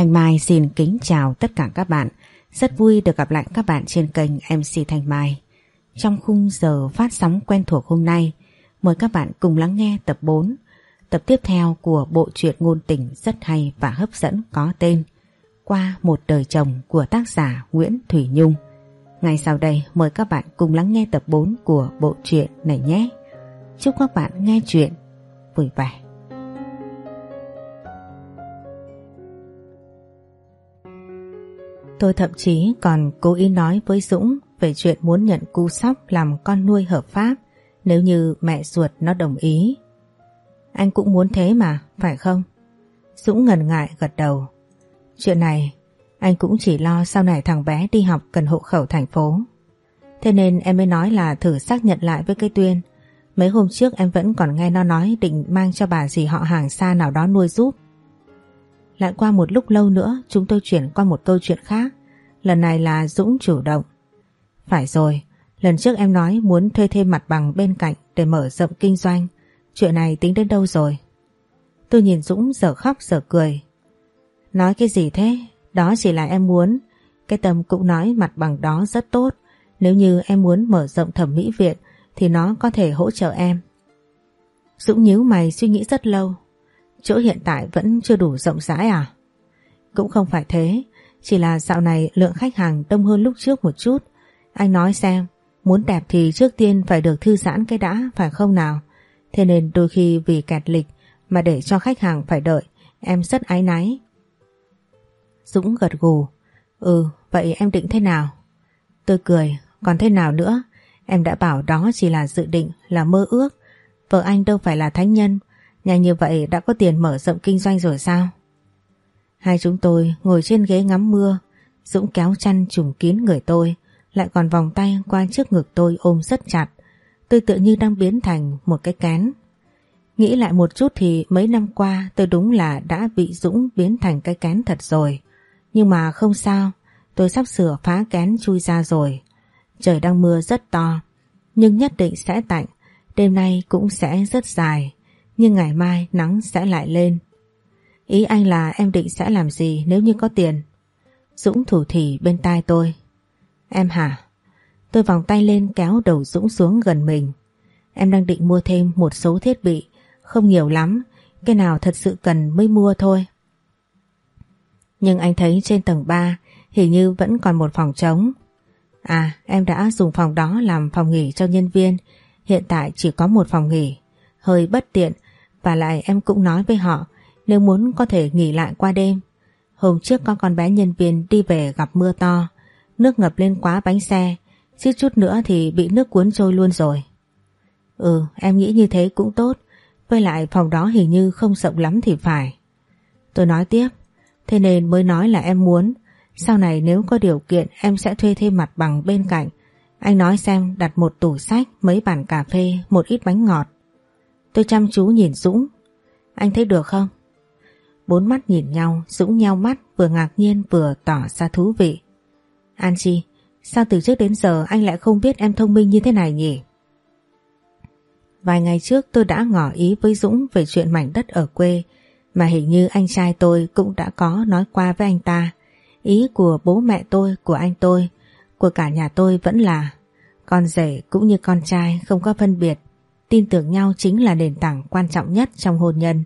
Thanh Mai xin kính chào tất cả các bạn. Rất vui được gặp lại các bạn trên kênh MC Thanh Mai. Trong khung giờ phát sóng quen thuộc hôm nay, mời các bạn cùng lắng nghe tập 4, tập tiếp theo của bộ truyện ngôn tình rất hay và hấp dẫn có tên Qua một đời chồng của tác giả Nguyễn Thủy Nhung. Ngay sau đây mời các bạn cùng lắng nghe tập 4 của bộ truyện này nhé. Chúc các bạn nghe chuyện vui vẻ. Tôi thậm chí còn cố ý nói với Dũng về chuyện muốn nhận cu sóc làm con nuôi hợp pháp nếu như mẹ ruột nó đồng ý. Anh cũng muốn thế mà, phải không? Dũng ngần ngại gật đầu. Chuyện này, anh cũng chỉ lo sau này thằng bé đi học cần hộ khẩu thành phố. Thế nên em mới nói là thử xác nhận lại với cái Tuyên. Mấy hôm trước em vẫn còn nghe nó nói định mang cho bà gì họ hàng xa nào đó nuôi giúp. Lại qua một lúc lâu nữa chúng tôi chuyển qua một câu chuyện khác. Lần này là Dũng chủ động. Phải rồi, lần trước em nói muốn thuê thêm mặt bằng bên cạnh để mở rộng kinh doanh. Chuyện này tính đến đâu rồi? Tôi nhìn Dũng giờ khóc giờ cười. Nói cái gì thế? Đó chỉ là em muốn. Cái tâm cũng nói mặt bằng đó rất tốt. Nếu như em muốn mở rộng thẩm mỹ viện thì nó có thể hỗ trợ em. Dũng nhíu mày suy nghĩ rất lâu Chỗ hiện tại vẫn chưa đủ rộng rãi à? Cũng không phải thế, chỉ là dạo này lượng khách hàng đông hơn lúc trước một chút. Anh nói xem, muốn đẹp thì trước tiên phải được thư giãn cái đã, phải không nào? Thế nên đôi khi vì kẹt lịch mà để cho khách hàng phải đợi, em rất ái náy. Dũng gật gù, ừ, vậy em định thế nào? Tôi cười, còn thế nào nữa? Em đã bảo đó chỉ là dự định, là mơ ước. Vợ anh đâu phải là thánh nhân, Nhanh như vậy đã có tiền mở rộng kinh doanh rồi sao? Hai chúng tôi ngồi trên ghế ngắm mưa, Dũng kéo chăn trùng kín người tôi, lại còn vòng tay qua trước ngực tôi ôm rất chặt. Tôi tự như đang biến thành một cái kén. Nghĩ lại một chút thì mấy năm qua tôi đúng là đã bị Dũng biến thành cái kén thật rồi. Nhưng mà không sao, tôi sắp sửa phá kén chui ra rồi. Trời đang mưa rất to, nhưng nhất định sẽ tạnh, đêm nay cũng sẽ rất dài nhưng ngày mai nắng sẽ lại lên. Ý anh là em định sẽ làm gì nếu như có tiền? Dũng thủ thỉ bên tai tôi. Em hả? Tôi vòng tay lên kéo đầu Dũng xuống gần mình. Em đang định mua thêm một số thiết bị, không nhiều lắm, cái nào thật sự cần mới mua thôi. Nhưng anh thấy trên tầng 3 hình như vẫn còn một phòng trống. À, em đã dùng phòng đó làm phòng nghỉ cho nhân viên, hiện tại chỉ có một phòng nghỉ. Hơi bất tiện và lại em cũng nói với họ nếu muốn có thể nghỉ lại qua đêm. Hôm trước có con bé nhân viên đi về gặp mưa to, nước ngập lên quá bánh xe, Chứ chút nữa thì bị nước cuốn trôi luôn rồi. Ừ, em nghĩ như thế cũng tốt, với lại phòng đó hình như không rộng lắm thì phải. Tôi nói tiếp, thế nên mới nói là em muốn, sau này nếu có điều kiện em sẽ thuê thêm mặt bằng bên cạnh. Anh nói xem đặt một tủ sách, mấy bàn cà phê, một ít bánh ngọt. Tôi chăm chú nhìn Dũng. Anh thấy được không? Bốn mắt nhìn nhau, Dũng nheo mắt vừa ngạc nhiên vừa tỏ ra thú vị. An Chi, sao từ trước đến giờ anh lại không biết em thông minh như thế này nhỉ? Vài ngày trước tôi đã ngỏ ý với Dũng về chuyện mảnh đất ở quê mà hình như anh trai tôi cũng đã có nói qua với anh ta. Ý của bố mẹ tôi, của anh tôi, của cả nhà tôi vẫn là con rể cũng như con trai không có phân biệt tin tưởng nhau chính là nền tảng quan trọng nhất trong hôn nhân.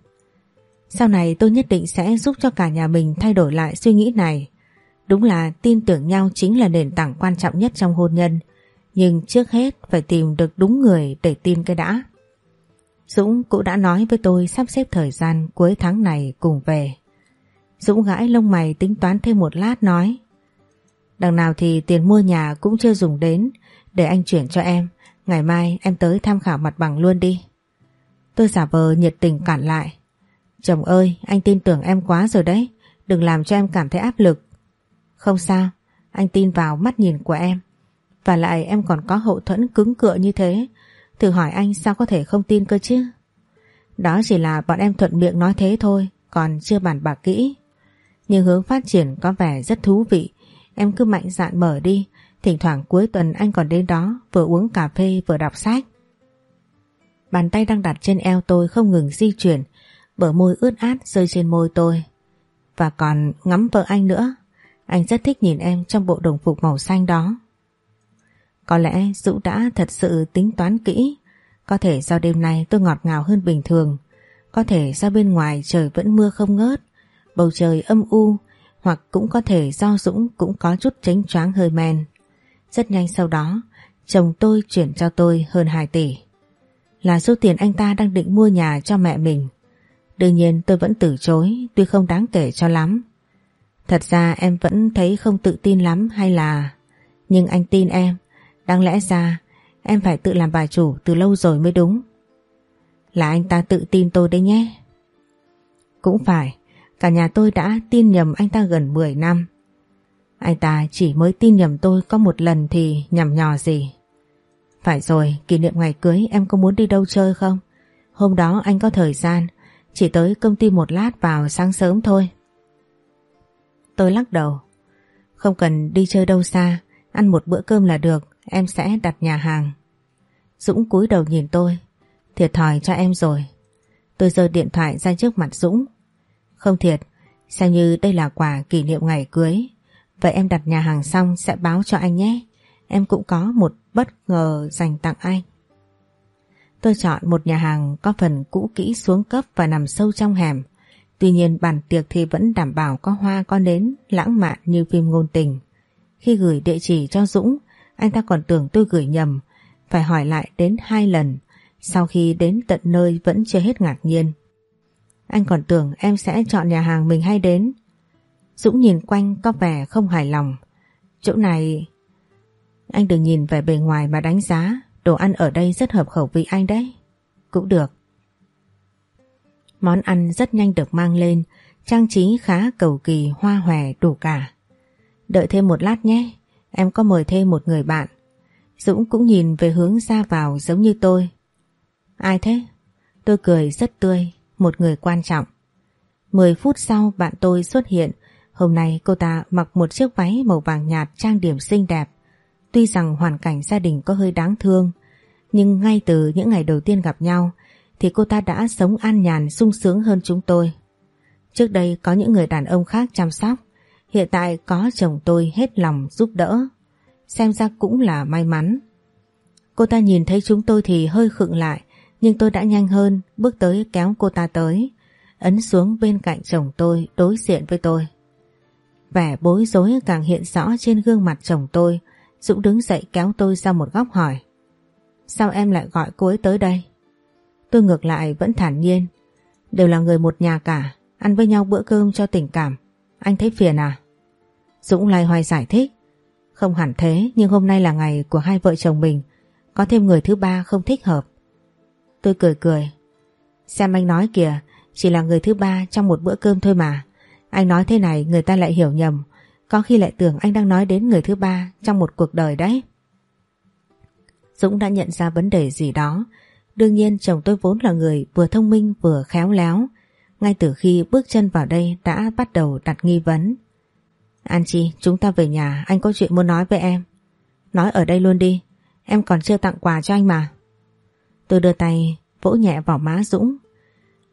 Sau này tôi nhất định sẽ giúp cho cả nhà mình thay đổi lại suy nghĩ này. Đúng là tin tưởng nhau chính là nền tảng quan trọng nhất trong hôn nhân, nhưng trước hết phải tìm được đúng người để tin cái đã. Dũng cũng đã nói với tôi sắp xếp thời gian cuối tháng này cùng về. Dũng gãi lông mày tính toán thêm một lát nói Đằng nào thì tiền mua nhà cũng chưa dùng đến để anh chuyển cho em. Ngày mai em tới tham khảo mặt bằng luôn đi. Tôi giả vờ nhiệt tình cản lại. Chồng ơi, anh tin tưởng em quá rồi đấy. Đừng làm cho em cảm thấy áp lực. Không sao, anh tin vào mắt nhìn của em. Và lại em còn có hậu thuẫn cứng cựa như thế. Thử hỏi anh sao có thể không tin cơ chứ? Đó chỉ là bọn em thuận miệng nói thế thôi, còn chưa bàn bạc kỹ. Nhưng hướng phát triển có vẻ rất thú vị. Em cứ mạnh dạn mở đi, Thỉnh thoảng cuối tuần anh còn đến đó vừa uống cà phê vừa đọc sách. Bàn tay đang đặt trên eo tôi không ngừng di chuyển, bờ môi ướt át rơi trên môi tôi. Và còn ngắm vợ anh nữa. Anh rất thích nhìn em trong bộ đồng phục màu xanh đó. Có lẽ Dũng đã thật sự tính toán kỹ. Có thể do đêm nay tôi ngọt ngào hơn bình thường. Có thể do bên ngoài trời vẫn mưa không ngớt. Bầu trời âm u. Hoặc cũng có thể do Dũng cũng có chút tránh choáng hơi men. Rất nhanh sau đó, chồng tôi chuyển cho tôi hơn 2 tỷ. Là số tiền anh ta đang định mua nhà cho mẹ mình. Đương nhiên tôi vẫn từ chối, tuy không đáng kể cho lắm. Thật ra em vẫn thấy không tự tin lắm hay là... Nhưng anh tin em, đáng lẽ ra em phải tự làm bà chủ từ lâu rồi mới đúng. Là anh ta tự tin tôi đấy nhé. Cũng phải, cả nhà tôi đã tin nhầm anh ta gần 10 năm. Anh ta chỉ mới tin nhầm tôi có một lần thì nhầm nhò gì. Phải rồi, kỷ niệm ngày cưới em có muốn đi đâu chơi không? Hôm đó anh có thời gian, chỉ tới công ty một lát vào sáng sớm thôi. Tôi lắc đầu. Không cần đi chơi đâu xa, ăn một bữa cơm là được, em sẽ đặt nhà hàng. Dũng cúi đầu nhìn tôi, thiệt thòi cho em rồi. Tôi giơ điện thoại ra trước mặt Dũng. Không thiệt, xem như đây là quà kỷ niệm ngày cưới. Vậy em đặt nhà hàng xong sẽ báo cho anh nhé. Em cũng có một bất ngờ dành tặng anh. Tôi chọn một nhà hàng có phần cũ kỹ xuống cấp và nằm sâu trong hẻm. Tuy nhiên bàn tiệc thì vẫn đảm bảo có hoa có nến lãng mạn như phim ngôn tình. Khi gửi địa chỉ cho Dũng, anh ta còn tưởng tôi gửi nhầm, phải hỏi lại đến hai lần. Sau khi đến tận nơi vẫn chưa hết ngạc nhiên. Anh còn tưởng em sẽ chọn nhà hàng mình hay đến. Dũng nhìn quanh có vẻ không hài lòng. Chỗ này... Anh đừng nhìn về bề ngoài mà đánh giá, đồ ăn ở đây rất hợp khẩu vị anh đấy. Cũng được. Món ăn rất nhanh được mang lên, trang trí khá cầu kỳ, hoa hòe đủ cả. Đợi thêm một lát nhé, em có mời thêm một người bạn. Dũng cũng nhìn về hướng ra vào giống như tôi. Ai thế? Tôi cười rất tươi, một người quan trọng. Mười phút sau bạn tôi xuất hiện, hôm nay cô ta mặc một chiếc váy màu vàng nhạt trang điểm xinh đẹp. Tuy rằng hoàn cảnh gia đình có hơi đáng thương, nhưng ngay từ những ngày đầu tiên gặp nhau, thì cô ta đã sống an nhàn sung sướng hơn chúng tôi. Trước đây có những người đàn ông khác chăm sóc, hiện tại có chồng tôi hết lòng giúp đỡ. Xem ra cũng là may mắn. Cô ta nhìn thấy chúng tôi thì hơi khựng lại, nhưng tôi đã nhanh hơn, bước tới kéo cô ta tới, ấn xuống bên cạnh chồng tôi đối diện với tôi. Vẻ bối rối càng hiện rõ trên gương mặt chồng tôi, Dũng đứng dậy kéo tôi ra một góc hỏi. Sao em lại gọi cô ấy tới đây? Tôi ngược lại vẫn thản nhiên. Đều là người một nhà cả, ăn với nhau bữa cơm cho tình cảm. Anh thấy phiền à? Dũng lai hoài giải thích. Không hẳn thế, nhưng hôm nay là ngày của hai vợ chồng mình. Có thêm người thứ ba không thích hợp. Tôi cười cười. Xem anh nói kìa, chỉ là người thứ ba trong một bữa cơm thôi mà. Anh nói thế này người ta lại hiểu nhầm. Có khi lại tưởng anh đang nói đến người thứ ba trong một cuộc đời đấy. Dũng đã nhận ra vấn đề gì đó Đương nhiên chồng tôi vốn là người vừa thông minh vừa khéo léo. Ngay từ khi bước chân vào đây đã bắt đầu đặt nghi vấn. An Chi, chúng ta về nhà, anh có chuyện muốn nói với em. Nói ở đây luôn đi, em còn chưa tặng quà cho anh mà. Tôi đưa tay vỗ nhẹ vào má Dũng.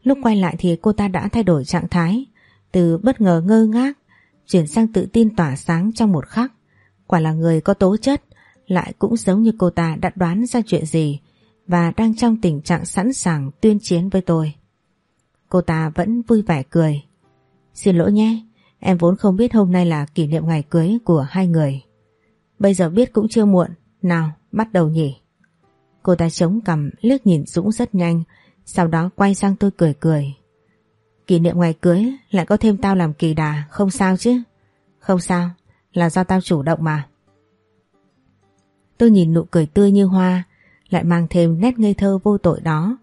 Lúc quay lại thì cô ta đã thay đổi trạng thái, từ bất ngờ ngơ ngác, chuyển sang tự tin tỏa sáng trong một khắc. Quả là người có tố chất, lại cũng giống như cô ta đã đoán ra chuyện gì, và đang trong tình trạng sẵn sàng tuyên chiến với tôi. Cô ta vẫn vui vẻ cười. Xin lỗi nhé, em vốn không biết hôm nay là kỷ niệm ngày cưới của hai người. Bây giờ biết cũng chưa muộn, nào bắt đầu nhỉ. Cô ta chống cằm liếc nhìn Dũng rất nhanh, sau đó quay sang tôi cười cười. Kỷ niệm ngày cưới lại có thêm tao làm kỳ đà, không sao chứ? Không sao, là do tao chủ động mà. Tôi nhìn nụ cười tươi như hoa, lại mang thêm nét ngây thơ vô tội đó.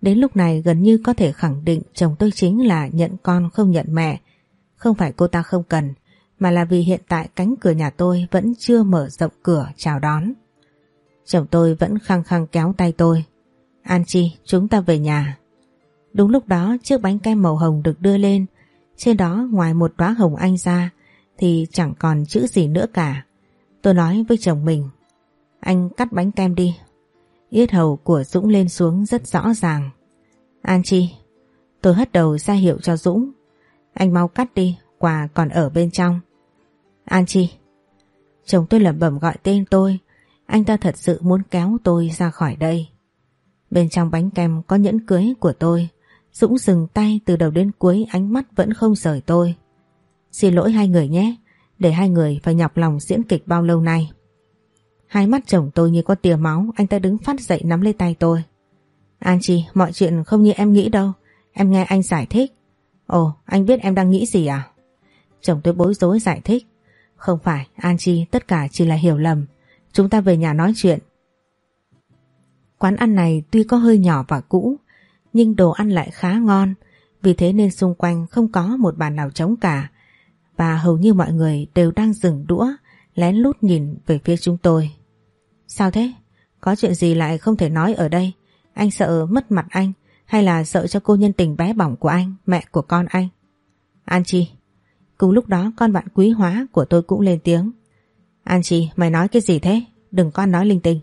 Đến lúc này gần như có thể khẳng định chồng tôi chính là nhận con không nhận mẹ. Không phải cô ta không cần, mà là vì hiện tại cánh cửa nhà tôi vẫn chưa mở rộng cửa chào đón. Chồng tôi vẫn khăng khăng kéo tay tôi. An Chi, chúng ta về nhà. Đúng lúc đó chiếc bánh kem màu hồng được đưa lên. Trên đó ngoài một đóa hồng anh ra thì chẳng còn chữ gì nữa cả. Tôi nói với chồng mình. Anh cắt bánh kem đi, Yết hầu của Dũng lên xuống rất rõ ràng. An Chi, tôi hất đầu ra hiệu cho Dũng. Anh mau cắt đi, quà còn ở bên trong. An Chi. Chồng tôi lẩm bẩm gọi tên tôi. Anh ta thật sự muốn kéo tôi ra khỏi đây. Bên trong bánh kem có nhẫn cưới của tôi. Dũng dừng tay từ đầu đến cuối ánh mắt vẫn không rời tôi. Xin lỗi hai người nhé, để hai người phải nhọc lòng diễn kịch bao lâu nay. Hai mắt chồng tôi như có tia máu, anh ta đứng phát dậy nắm lấy tay tôi. An Chi, mọi chuyện không như em nghĩ đâu. Em nghe anh giải thích. Ồ, anh biết em đang nghĩ gì à? Chồng tôi bối rối giải thích. Không phải, An Chi, tất cả chỉ là hiểu lầm. Chúng ta về nhà nói chuyện. Quán ăn này tuy có hơi nhỏ và cũ, nhưng đồ ăn lại khá ngon. Vì thế nên xung quanh không có một bàn nào trống cả. Và hầu như mọi người đều đang dừng đũa, lén lút nhìn về phía chúng tôi. Sao thế? Có chuyện gì lại không thể nói ở đây? Anh sợ mất mặt anh hay là sợ cho cô nhân tình bé bỏng của anh, mẹ của con anh? An Chi. Cùng lúc đó con bạn quý hóa của tôi cũng lên tiếng. An Chi, mày nói cái gì thế? Đừng con nói linh tinh.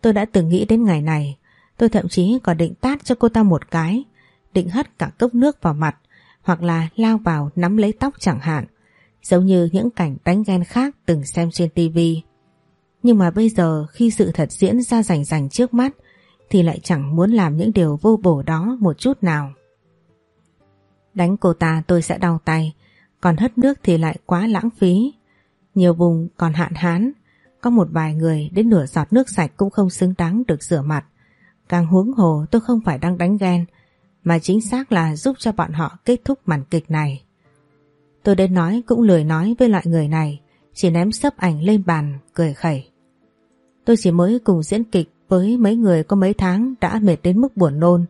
Tôi đã từng nghĩ đến ngày này. Tôi thậm chí còn định tát cho cô ta một cái. Định hất cả cốc nước vào mặt. Hoặc là lao vào nắm lấy tóc chẳng hạn. Giống như những cảnh đánh ghen khác từng xem trên tivi. Nhưng mà bây giờ khi sự thật diễn ra rành rành trước mắt thì lại chẳng muốn làm những điều vô bổ đó một chút nào. Đánh cô ta tôi sẽ đau tay, còn hất nước thì lại quá lãng phí. Nhiều vùng còn hạn hán, có một vài người đến nửa giọt nước sạch cũng không xứng đáng được rửa mặt. Càng huống hồ tôi không phải đang đánh ghen, mà chính xác là giúp cho bọn họ kết thúc màn kịch này. Tôi đến nói cũng lười nói với loại người này, chỉ ném sấp ảnh lên bàn, cười khẩy. Tôi chỉ mới cùng diễn kịch với mấy người có mấy tháng đã mệt đến mức buồn nôn.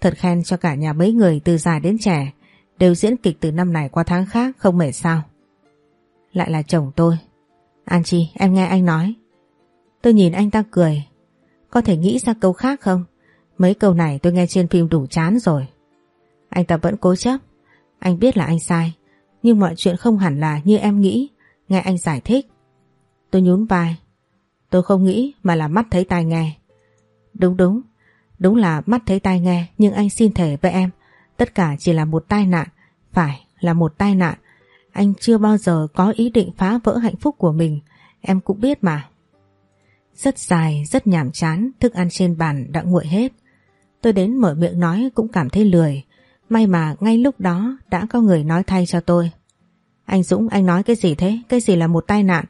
Thật khen cho cả nhà mấy người từ già đến trẻ đều diễn kịch từ năm này qua tháng khác không mệt sao. Lại là chồng tôi. An Chi em nghe anh nói. Tôi nhìn anh ta cười. Có thể nghĩ ra câu khác không? Mấy câu này tôi nghe trên phim đủ chán rồi. Anh ta vẫn cố chấp. Anh biết là anh sai. Nhưng mọi chuyện không hẳn là như em nghĩ. Nghe anh giải thích. Tôi nhún vai. Tôi không nghĩ mà là mắt thấy tai nghe. Đúng đúng, đúng là mắt thấy tai nghe nhưng anh xin thề với em, tất cả chỉ là một tai nạn, phải là một tai nạn. Anh chưa bao giờ có ý định phá vỡ hạnh phúc của mình, em cũng biết mà. Rất dài, rất nhàm chán, thức ăn trên bàn đã nguội hết. Tôi đến mở miệng nói cũng cảm thấy lười, may mà ngay lúc đó đã có người nói thay cho tôi. Anh Dũng anh nói cái gì thế? Cái gì là một tai nạn?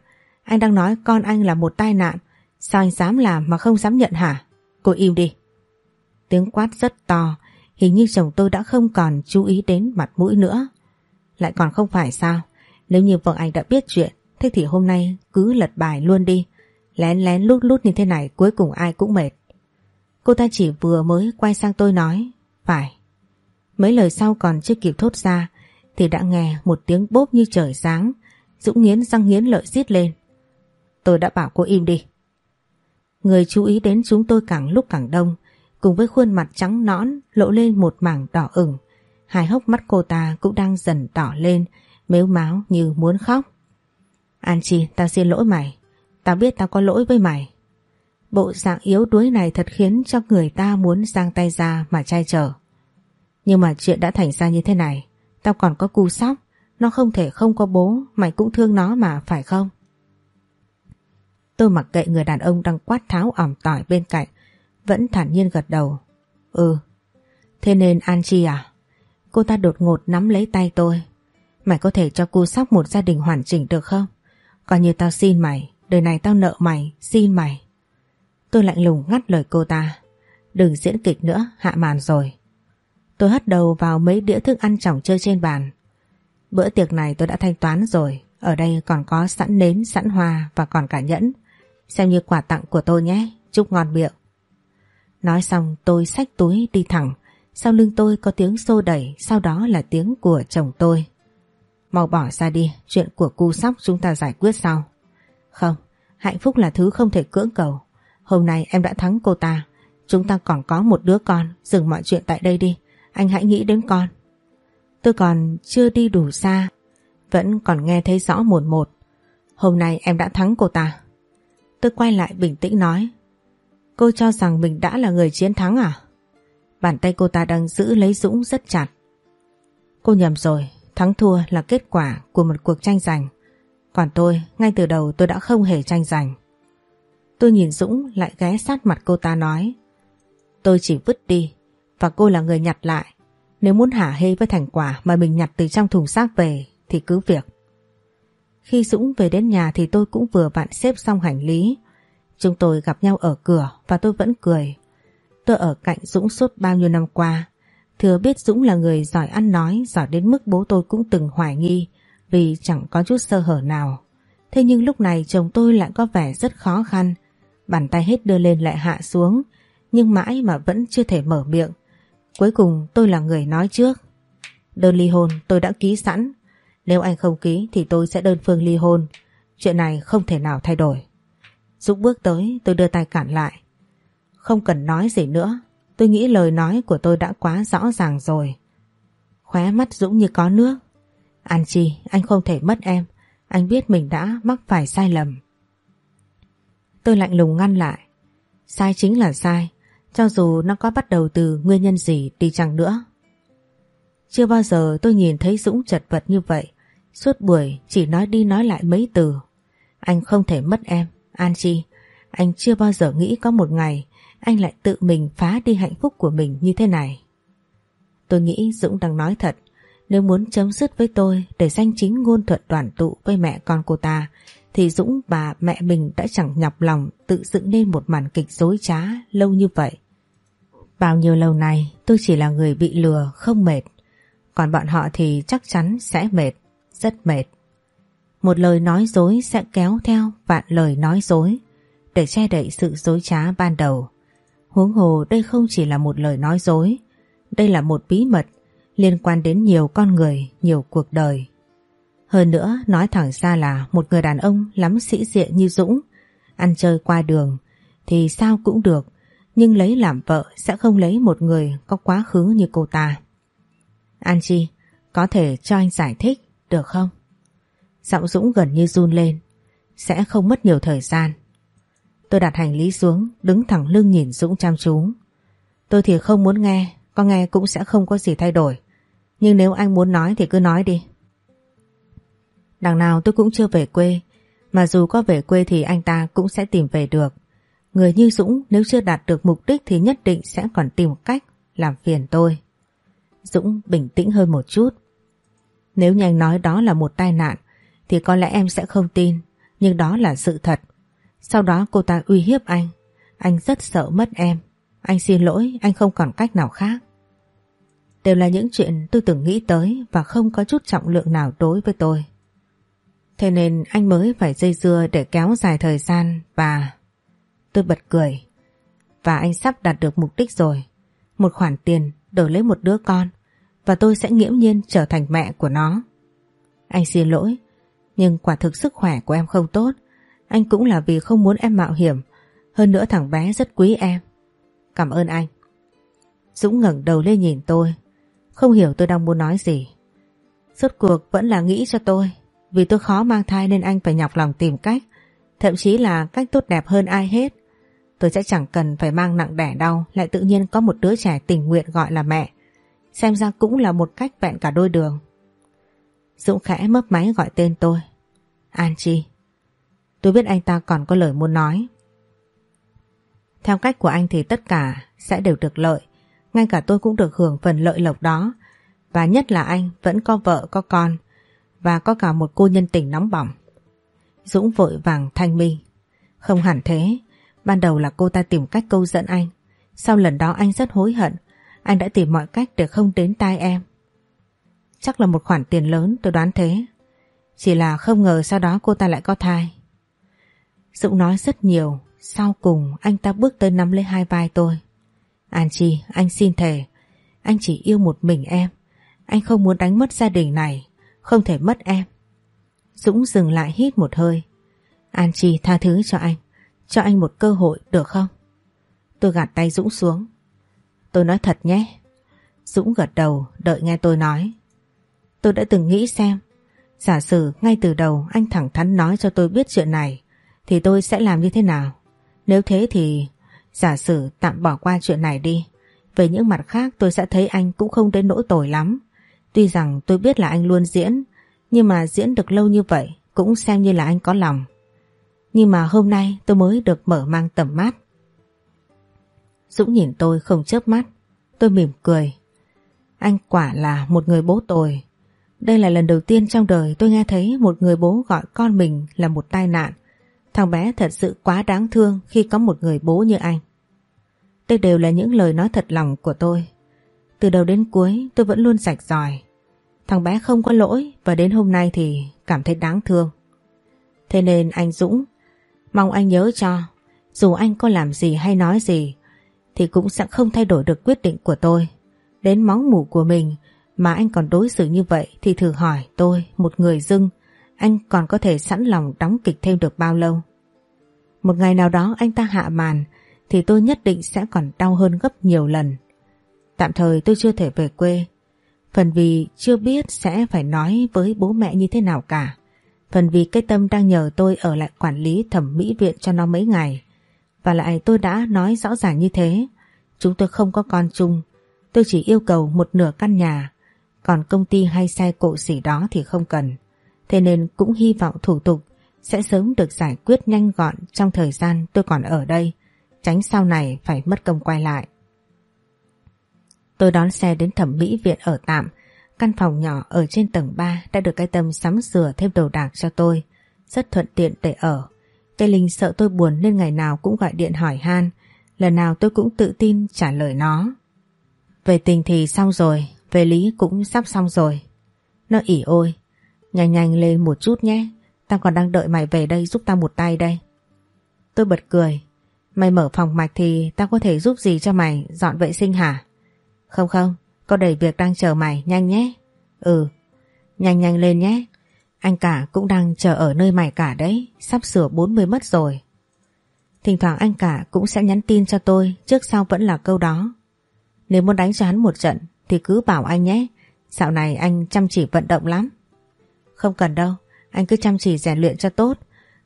Anh đang nói con anh là một tai nạn Sao anh dám làm mà không dám nhận hả Cô im đi Tiếng quát rất to Hình như chồng tôi đã không còn chú ý đến mặt mũi nữa Lại còn không phải sao Nếu như vợ anh đã biết chuyện Thế thì hôm nay cứ lật bài luôn đi Lén lén lút lút như thế này Cuối cùng ai cũng mệt Cô ta chỉ vừa mới quay sang tôi nói Phải Mấy lời sau còn chưa kịp thốt ra Thì đã nghe một tiếng bốp như trời sáng Dũng nghiến răng nghiến lợi giết lên Tôi đã bảo cô im đi. Người chú ý đến chúng tôi càng lúc càng đông, cùng với khuôn mặt trắng nõn lộ lên một mảng đỏ ửng. Hai hốc mắt cô ta cũng đang dần đỏ lên, mếu máu như muốn khóc. An Chi, tao xin lỗi mày. Tao biết tao có lỗi với mày. Bộ dạng yếu đuối này thật khiến cho người ta muốn giang tay ra mà trai trở. Nhưng mà chuyện đã thành ra như thế này, tao còn có cu sóc, nó không thể không có bố, mày cũng thương nó mà phải không? Tôi mặc kệ người đàn ông đang quát tháo ỏm tỏi bên cạnh, vẫn thản nhiên gật đầu. Ừ, thế nên An Chi à? Cô ta đột ngột nắm lấy tay tôi. Mày có thể cho cu sóc một gia đình hoàn chỉnh được không? Coi như tao xin mày, đời này tao nợ mày, xin mày. Tôi lạnh lùng ngắt lời cô ta. Đừng diễn kịch nữa, hạ màn rồi. Tôi hất đầu vào mấy đĩa thức ăn chỏng chơi trên bàn. Bữa tiệc này tôi đã thanh toán rồi, ở đây còn có sẵn nến, sẵn hoa và còn cả nhẫn. Xem như quà tặng của tôi nhé Chúc ngon miệng Nói xong tôi xách túi đi thẳng Sau lưng tôi có tiếng xô đẩy Sau đó là tiếng của chồng tôi Mau bỏ ra đi Chuyện của cu sóc chúng ta giải quyết sau Không Hạnh phúc là thứ không thể cưỡng cầu. Hôm nay em đã thắng cô ta. Chúng ta còn có một đứa con. Dừng mọi chuyện tại đây đi. Anh hãy nghĩ đến con. Tôi còn chưa đi đủ xa. Vẫn còn nghe thấy rõ một một. Hôm nay em đã thắng cô ta. Tôi quay lại bình tĩnh nói. Cô cho rằng mình đã là người chiến thắng à? Bàn tay cô ta đang giữ lấy Dũng rất chặt. Cô nhầm rồi, thắng thua là kết quả của một cuộc tranh giành. Còn tôi, ngay từ đầu tôi đã không hề tranh giành. Tôi nhìn Dũng lại ghé sát mặt cô ta nói. Tôi chỉ vứt đi, và cô là người nhặt lại. Nếu muốn hả hê với thành quả mà mình nhặt từ trong thùng xác về thì cứ việc. Khi Dũng về đến nhà thì tôi cũng vừa vặn xếp xong hành lý. Chúng tôi gặp nhau ở cửa và tôi vẫn cười. Tôi ở cạnh Dũng suốt bao nhiêu năm qua. Thừa biết Dũng là người giỏi ăn nói, giỏi đến mức bố tôi cũng từng hoài nghi vì chẳng có chút sơ hở nào. Thế nhưng lúc này chồng tôi lại có vẻ rất khó khăn. Bàn tay hết đưa lên lại hạ xuống, nhưng mãi mà vẫn chưa thể mở miệng. Cuối cùng tôi là người nói trước. Đơn ly hôn tôi đã ký sẵn. Nếu anh không ký thì tôi sẽ đơn phương ly hôn. Chuyện này không thể nào thay đổi. Dũng bước tới tôi đưa tay cản lại. Không cần nói gì nữa. Tôi nghĩ lời nói của tôi đã quá rõ ràng rồi. Khóe mắt Dũng như có nước. An Chi, anh không thể mất em. Anh biết mình đã mắc phải sai lầm. Tôi lạnh lùng ngăn lại. Sai chính là sai. Cho dù nó có bắt đầu từ nguyên nhân gì đi chăng nữa. Chưa bao giờ tôi nhìn thấy Dũng chật vật như vậy. Suốt buổi chỉ nói đi nói lại mấy từ. Anh không thể mất em, An Chi. Anh chưa bao giờ nghĩ có một ngày anh lại tự mình phá đi hạnh phúc của mình như thế này. Tôi nghĩ Dũng đang nói thật. Nếu muốn chấm dứt với tôi để danh chính ngôn thuận đoàn tụ với mẹ con cô ta thì Dũng và mẹ mình đã chẳng nhọc lòng tự dựng nên một màn kịch dối trá lâu như vậy. Bao nhiêu lâu nay tôi chỉ là người bị lừa không mệt. Còn bọn họ thì chắc chắn sẽ mệt, rất mệt. Một lời nói dối sẽ kéo theo vạn lời nói dối để che đậy sự dối trá ban đầu. Huống hồ đây không chỉ là một lời nói dối, đây là một bí mật liên quan đến nhiều con người, nhiều cuộc đời. Hơn nữa nói thẳng ra là một người đàn ông lắm sĩ diện như Dũng, ăn chơi qua đường thì sao cũng được, nhưng lấy làm vợ sẽ không lấy một người có quá khứ như cô ta. An Chi, có thể cho anh giải thích, được không? Giọng Dũng gần như run lên, sẽ không mất nhiều thời gian. Tôi đặt hành lý xuống, đứng thẳng lưng nhìn Dũng chăm chú. Tôi thì không muốn nghe, có nghe cũng sẽ không có gì thay đổi. Nhưng nếu anh muốn nói thì cứ nói đi. Đằng nào tôi cũng chưa về quê, mà dù có về quê thì anh ta cũng sẽ tìm về được. Người như Dũng nếu chưa đạt được mục đích thì nhất định sẽ còn tìm cách làm phiền tôi. Dũng bình tĩnh hơn một chút. Nếu nhanh nói đó là một tai nạn thì có lẽ em sẽ không tin, nhưng đó là sự thật. Sau đó cô ta uy hiếp anh. Anh rất sợ mất em. Anh xin lỗi, anh không còn cách nào khác. Đều là những chuyện tôi từng nghĩ tới và không có chút trọng lượng nào đối với tôi. Thế nên anh mới phải dây dưa để kéo dài thời gian và... Tôi bật cười. Và anh sắp đạt được mục đích rồi. Một khoản tiền đổi lấy một đứa con và tôi sẽ nghiễm nhiên trở thành mẹ của nó. Anh xin lỗi, nhưng quả thực sức khỏe của em không tốt anh cũng là vì không muốn em mạo hiểm Hơn nữa thằng bé rất quý em Cảm ơn anh Dũng ngẩng đầu lên nhìn tôi không hiểu tôi đang muốn nói gì. Suốt cuộc vẫn là nghĩ cho tôi, Vì tôi khó mang thai nên anh phải nhọc lòng tìm cách. Thậm chí là cách tốt đẹp hơn ai hết. Tôi sẽ chẳng cần phải mang nặng đẻ đau, Lại tự nhiên có một đứa trẻ tình nguyện gọi là mẹ. Xem ra cũng là một cách vẹn cả đôi đường. Dũng khẽ mấp máy gọi tên tôi. An Chi, Tôi biết anh ta còn có lời muốn nói. Theo cách của anh thì tất cả sẽ đều được lợi. Ngay cả tôi cũng được hưởng phần lợi lộc đó. Và nhất là anh vẫn có vợ có con. Và có cả một cô nhân tình nóng bỏng. Dũng vội vàng thanh minh. Không hẳn thế. Ban đầu là cô ta tìm cách câu dẫn anh. Sau lần đó anh rất hối hận. Anh đã tìm mọi cách để không đến tai em. Chắc là một khoản tiền lớn tôi đoán thế. Chỉ là không ngờ sau đó cô ta lại có thai. Dũng nói rất nhiều, sau cùng anh ta bước tới nắm lấy hai vai tôi. An Chi, anh xin thề, anh chỉ yêu một mình em. Anh không muốn đánh mất gia đình này, không thể mất em. Dũng dừng lại hít một hơi. An Chi tha thứ cho anh, cho anh một cơ hội được không? Tôi gạt tay Dũng xuống. Tôi nói thật nhé. Dũng gật đầu, đợi nghe tôi nói. Tôi đã từng nghĩ xem, giả sử ngay từ đầu anh thẳng thắn nói cho tôi biết chuyện này, thì tôi sẽ làm như thế nào? Nếu thế thì giả sử tạm bỏ qua chuyện này đi. Về những mặt khác tôi sẽ thấy anh cũng không đến nỗi tồi lắm. Tuy rằng tôi biết là anh luôn diễn, nhưng mà diễn được lâu như vậy cũng xem như là anh có lòng. Nhưng mà hôm nay tôi mới được mở mang tầm mắt. Dũng nhìn tôi không chớp mắt, tôi mỉm cười. Anh quả là một người bố tồi. Đây là lần đầu tiên trong đời tôi nghe thấy một người bố gọi con mình là một tai nạn. Thằng bé thật sự quá đáng thương khi có một người bố như anh. Đây đều là những lời nói thật lòng của tôi. Từ đầu đến cuối tôi vẫn luôn sạch giỏi. Thằng bé không có lỗi và đến hôm nay thì cảm thấy đáng thương. Thế nên anh Dũng, mong anh nhớ cho, dù anh có làm gì hay nói gì, thì cũng sẽ không thay đổi được quyết định của tôi. Đến máu mủ của mình mà anh còn đối xử như vậy thì thử hỏi tôi, một người dưng, anh còn có thể sẵn lòng đóng kịch thêm được bao lâu. Một ngày nào đó anh ta hạ màn, thì tôi nhất định sẽ còn đau hơn gấp nhiều lần. Tạm thời tôi chưa thể về quê. Phần vì chưa biết sẽ phải nói với bố mẹ như thế nào cả. Phần vì cái tâm đang nhờ tôi ở lại quản lý thẩm mỹ viện cho nó mấy ngày. Và lại tôi đã nói rõ ràng như thế. Chúng tôi không có con chung. Tôi chỉ yêu cầu một nửa căn nhà. Còn công ty hay xe cộ xỉ đó thì không cần. Thế nên cũng hy vọng thủ tục sẽ sớm được giải quyết nhanh gọn trong thời gian tôi còn ở đây. Tránh sau này phải mất công quay lại. Tôi đón xe đến thẩm mỹ viện ở tạm. Căn phòng nhỏ ở trên tầng 3 đã được cái tâm sắm sửa thêm đồ đạc cho tôi. Rất thuận tiện để ở. Cây Linh sợ tôi buồn nên ngày nào cũng gọi điện hỏi han. Lần nào tôi cũng tự tin trả lời nó. Về tình thì xong rồi, về lý cũng sắp xong rồi. Nó ỉ ôi, nhanh nhanh lên một chút nhé. Tao còn đang đợi mày về đây giúp tao một tay đây. Tôi bật cười. Mày mở phòng mạch thì tao có thể giúp gì cho mày dọn vệ sinh hả? Không không, có đầy việc đang chờ mày, nhanh nhé. Ừ, nhanh nhanh lên nhé. Anh cả cũng đang chờ ở nơi mày cả đấy, sắp sửa 40 mất rồi. Thỉnh thoảng anh cả cũng sẽ nhắn tin cho tôi, trước sau vẫn là câu đó. Nếu muốn đánh cho hắn một trận thì cứ bảo anh nhé, dạo này anh chăm chỉ vận động lắm. Không cần đâu, anh cứ chăm chỉ rèn luyện cho tốt.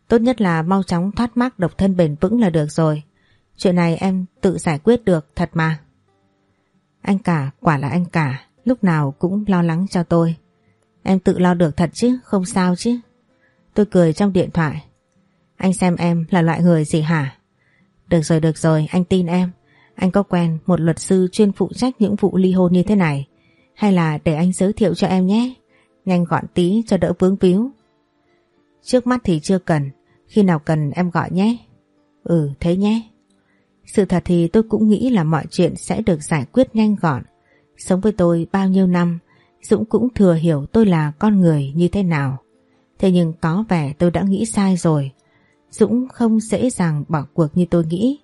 Tốt nhất là mau chóng thoát mắc độc thân bền vững là được rồi. Chuyện này em tự giải quyết được thật mà. Anh cả quả là anh cả Lúc nào cũng lo lắng cho tôi. Em tự lo được thật chứ Không sao chứ. Tôi cười trong điện thoại. Anh xem em là loại người gì hả? Được rồi được rồi anh tin em. Anh có quen một luật sư chuyên phụ trách những vụ ly hôn như thế này. Hay là để anh giới thiệu cho em nhé? Nhanh gọn tí cho đỡ vướng víu Trước mắt thì chưa cần Khi nào cần em gọi nhé Ừ thế nhé sự thật thì tôi cũng nghĩ là mọi chuyện sẽ được giải quyết nhanh gọn. Sống với tôi bao nhiêu năm, Dũng cũng thừa hiểu tôi là con người như thế nào. Thế nhưng có vẻ tôi đã nghĩ sai rồi. Dũng không dễ dàng bỏ cuộc như tôi nghĩ.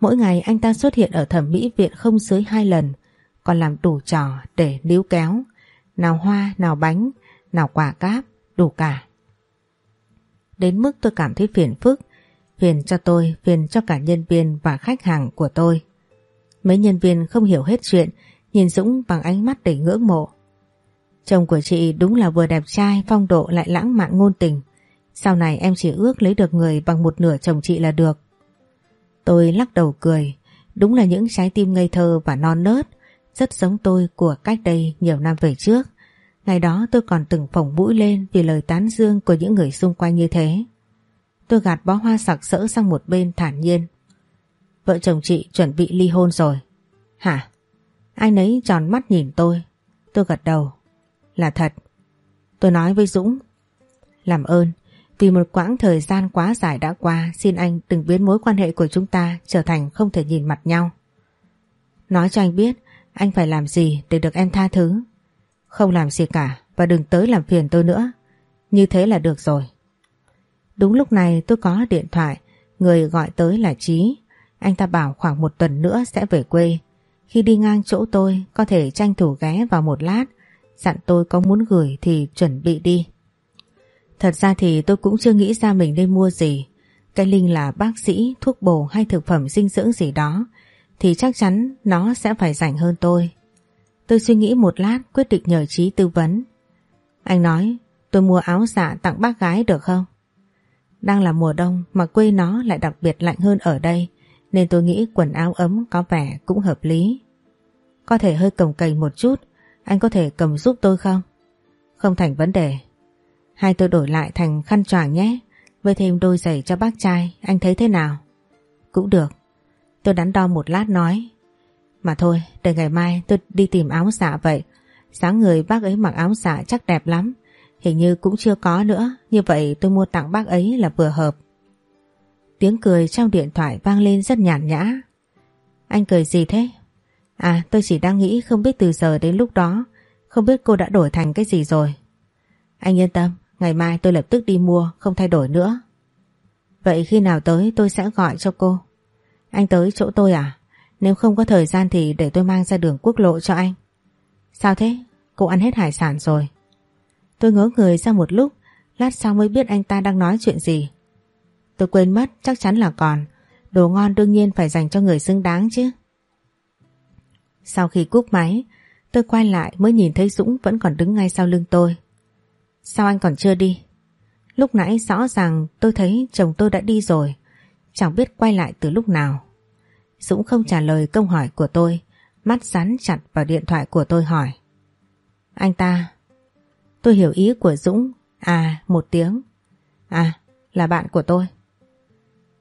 Mỗi ngày anh ta xuất hiện ở thẩm mỹ viện không dưới hai lần, còn làm đủ trò để níu kéo. Nào hoa, nào bánh, nào quả cáp, đủ cả. Đến mức tôi cảm thấy phiền phức Phiền cho tôi, phiền cho cả nhân viên và khách hàng của tôi. Mấy nhân viên không hiểu hết chuyện, nhìn Dũng bằng ánh mắt đầy ngưỡng mộ. Chồng của chị đúng là vừa đẹp trai, phong độ lại lãng mạn ngôn tình. Sau này em chỉ ước lấy được người bằng một nửa chồng chị là được. Tôi lắc đầu cười, đúng là những trái tim ngây thơ và non nớt, rất giống tôi của cách đây nhiều năm về trước. Ngày đó tôi còn từng phỏng mũi lên vì lời tán dương của những người xung quanh như thế. Tôi gạt bó hoa sặc sỡ sang một bên thản nhiên. Vợ chồng chị chuẩn bị ly hôn rồi. Hả? Anh ấy tròn mắt nhìn tôi. Tôi gật đầu. Là thật. Tôi nói với Dũng. Làm ơn, vì một quãng thời gian quá dài đã qua xin anh đừng biến mối quan hệ của chúng ta trở thành không thể nhìn mặt nhau. Nói cho anh biết anh phải làm gì để được em tha thứ. Không làm gì cả và đừng tới làm phiền tôi nữa. Như thế là được rồi. Đúng lúc này tôi có điện thoại, người gọi tới là Trí. Anh ta bảo khoảng một tuần nữa sẽ về quê. Khi đi ngang chỗ tôi có thể tranh thủ ghé vào một lát, dặn tôi có muốn gửi thì chuẩn bị đi. Thật ra thì tôi cũng chưa nghĩ ra mình nên mua gì. Cái Linh là bác sĩ, thuốc bổ hay thực phẩm dinh dưỡng gì đó thì chắc chắn nó sẽ phải rảnh hơn tôi. Tôi suy nghĩ một lát quyết định nhờ Trí tư vấn. Anh nói tôi mua áo dạ tặng bác gái được không? Đang là mùa đông mà quê nó lại đặc biệt lạnh hơn ở đây nên tôi nghĩ quần áo ấm có vẻ cũng hợp lý. Có thể hơi cồng cành một chút Anh có thể cầm giúp tôi không? Không thành vấn đề. Hai tôi đổi lại thành khăn choàng nhé. Với thêm đôi giày cho bác trai, anh thấy thế nào? Cũng được. Tôi đắn đo một lát nói. Mà thôi, để ngày mai tôi đi tìm áo xạ vậy. Sáng người bác ấy mặc áo xạ chắc đẹp lắm. Hình như cũng chưa có nữa, như vậy tôi mua tặng bác ấy là vừa hợp. Tiếng cười trong điện thoại vang lên rất nhàn nhã. Anh cười gì thế? À tôi chỉ đang nghĩ không biết từ giờ đến lúc đó không biết cô đã đổi thành cái gì rồi. Anh yên tâm, ngày mai tôi lập tức đi mua, không thay đổi nữa. Vậy khi nào tới tôi sẽ gọi cho cô. Anh tới chỗ tôi à? Nếu không có thời gian thì để tôi mang ra đường quốc lộ cho anh. Sao thế? Cô ăn hết hải sản rồi. Tôi ngớ người ra một lúc, lát sau mới biết anh ta đang nói chuyện gì. Tôi quên mất, chắc chắn là còn. Đồ ngon đương nhiên phải dành cho người xứng đáng chứ. Sau khi cúp máy, tôi quay lại mới nhìn thấy Dũng vẫn còn đứng ngay sau lưng tôi. Sao anh còn chưa đi? Lúc nãy rõ ràng tôi thấy chồng tôi đã đi rồi, chẳng biết quay lại từ lúc nào. Dũng không trả lời câu hỏi của tôi, mắt rắn chặt vào điện thoại của tôi hỏi. Anh ta... Tôi hiểu ý của Dũng, à một tiếng. À, là bạn của tôi.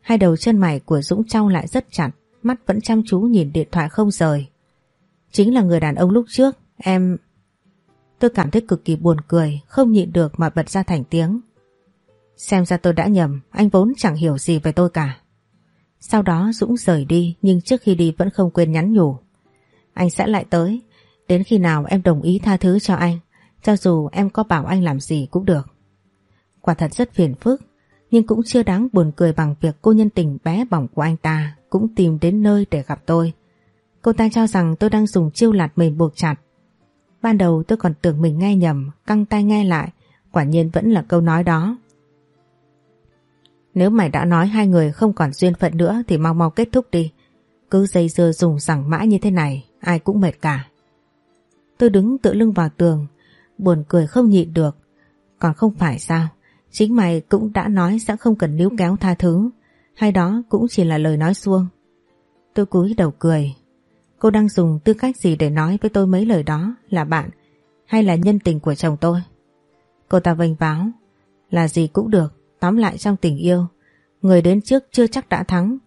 Hai đầu chân mày của Dũng trao lại rất chặt, mắt vẫn chăm chú nhìn điện thoại không rời. Chính là người đàn ông lúc trước, em... Tôi cảm thấy cực kỳ buồn cười, không nhịn được mà bật ra thành tiếng. Xem ra tôi đã nhầm, anh vốn chẳng hiểu gì về tôi cả. Sau đó Dũng rời đi nhưng trước khi đi vẫn không quên nhắn nhủ. Anh sẽ lại tới, đến khi nào em đồng ý tha thứ cho anh, cho dù em có bảo anh làm gì cũng được. Quả thật rất phiền phức, nhưng cũng chưa đáng buồn cười bằng việc cô nhân tình bé bỏng của anh ta cũng tìm đến nơi để gặp tôi. Cô ta cho rằng tôi đang dùng chiêu lạt mềm buộc chặt. Ban đầu tôi còn tưởng mình nghe nhầm, căng tay nghe lại, quả nhiên vẫn là câu nói đó. Nếu mày đã nói hai người không còn duyên phận nữa thì mau mau kết thúc đi. Cứ dây dưa dùng rằng mãi như thế này, ai cũng mệt cả. Tôi đứng tựa lưng vào tường, buồn cười không nhịn được. Còn không phải sao, chính mày cũng đã nói sẽ không cần níu kéo tha thứ, hay đó cũng chỉ là lời nói suông. Tôi cúi đầu cười, Cô đang dùng tư cách gì để nói với tôi mấy lời đó là bạn hay là nhân tình của chồng tôi? Cô ta vênh váo là gì cũng được, tóm lại trong tình yêu. Người đến trước chưa chắc đã thắng,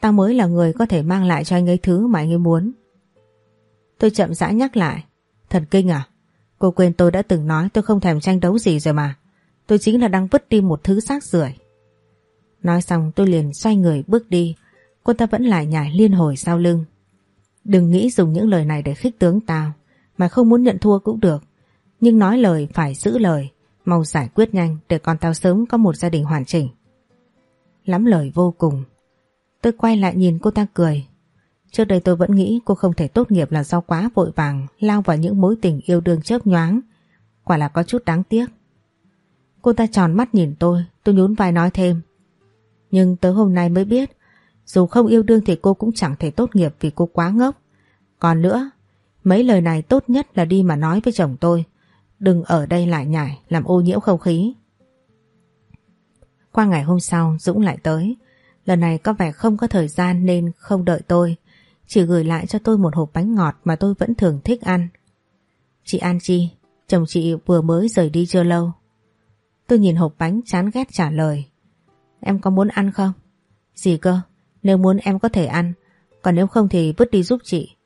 ta mới là người có thể mang lại cho anh ấy thứ mà anh ấy muốn. Tôi chậm rãi nhắc lại, thần kinh à? Cô quên tôi đã từng nói tôi không thèm tranh đấu gì rồi mà. Tôi chính là đang vứt đi một thứ xác rưởi. Nói xong tôi liền xoay người bước đi, cô ta vẫn lại nhảy liên hồi sau lưng. Đừng nghĩ dùng những lời này để khích tướng tao Mà không muốn nhận thua cũng được Nhưng nói lời phải giữ lời Mau giải quyết nhanh để con tao sớm có một gia đình hoàn chỉnh. Lắm lời vô cùng. Tôi quay lại nhìn cô ta cười. Trước đây tôi vẫn nghĩ cô không thể tốt nghiệp là do quá vội vàng Lao vào những mối tình yêu đương chớp nhoáng. Quả là có chút đáng tiếc. Cô ta tròn mắt nhìn tôi Tôi nhún vai nói thêm. Nhưng tới hôm nay mới biết dù không yêu đương thì cô cũng chẳng thể tốt nghiệp vì cô quá ngốc. Còn nữa, mấy lời này tốt nhất là đi mà nói với chồng tôi. Đừng ở đây lại nhải, làm ô nhiễm không khí. Qua ngày hôm sau, Dũng lại tới. Lần này có vẻ không có thời gian nên không đợi tôi. Chỉ gửi lại cho tôi một hộp bánh ngọt mà tôi vẫn thường thích ăn. Chị An Chi, chồng chị vừa mới rời đi chưa lâu. Tôi nhìn hộp bánh chán ghét trả lời. Em có muốn ăn không? Gì cơ? Nếu muốn em có thể ăn Còn nếu không thì vứt đi giúp chị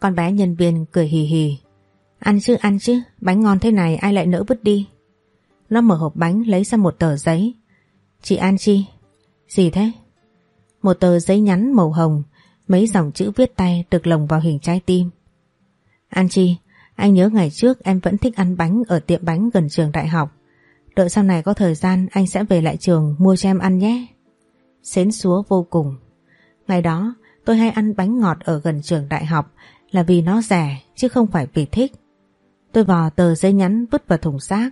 Con bé nhân viên cười hì hì Ăn chứ ăn chứ, Bánh ngon thế này ai lại nỡ vứt đi. Nó mở hộp bánh lấy ra một tờ giấy. Chị An Chi, Gì thế? Một tờ giấy nhắn màu hồng, Mấy dòng chữ viết tay được lồng vào hình trái tim. An Chi, Anh nhớ ngày trước em vẫn thích ăn bánh Ở tiệm bánh gần trường đại học. Đợi sau này có thời gian anh sẽ về lại trường Mua cho em ăn nhé. Xến xúa vô cùng. Ngày đó, tôi hay ăn bánh ngọt ở gần trường đại học là vì nó rẻ, chứ không phải vì thích. Tôi vò tờ giấy nhắn vứt vào thùng xác.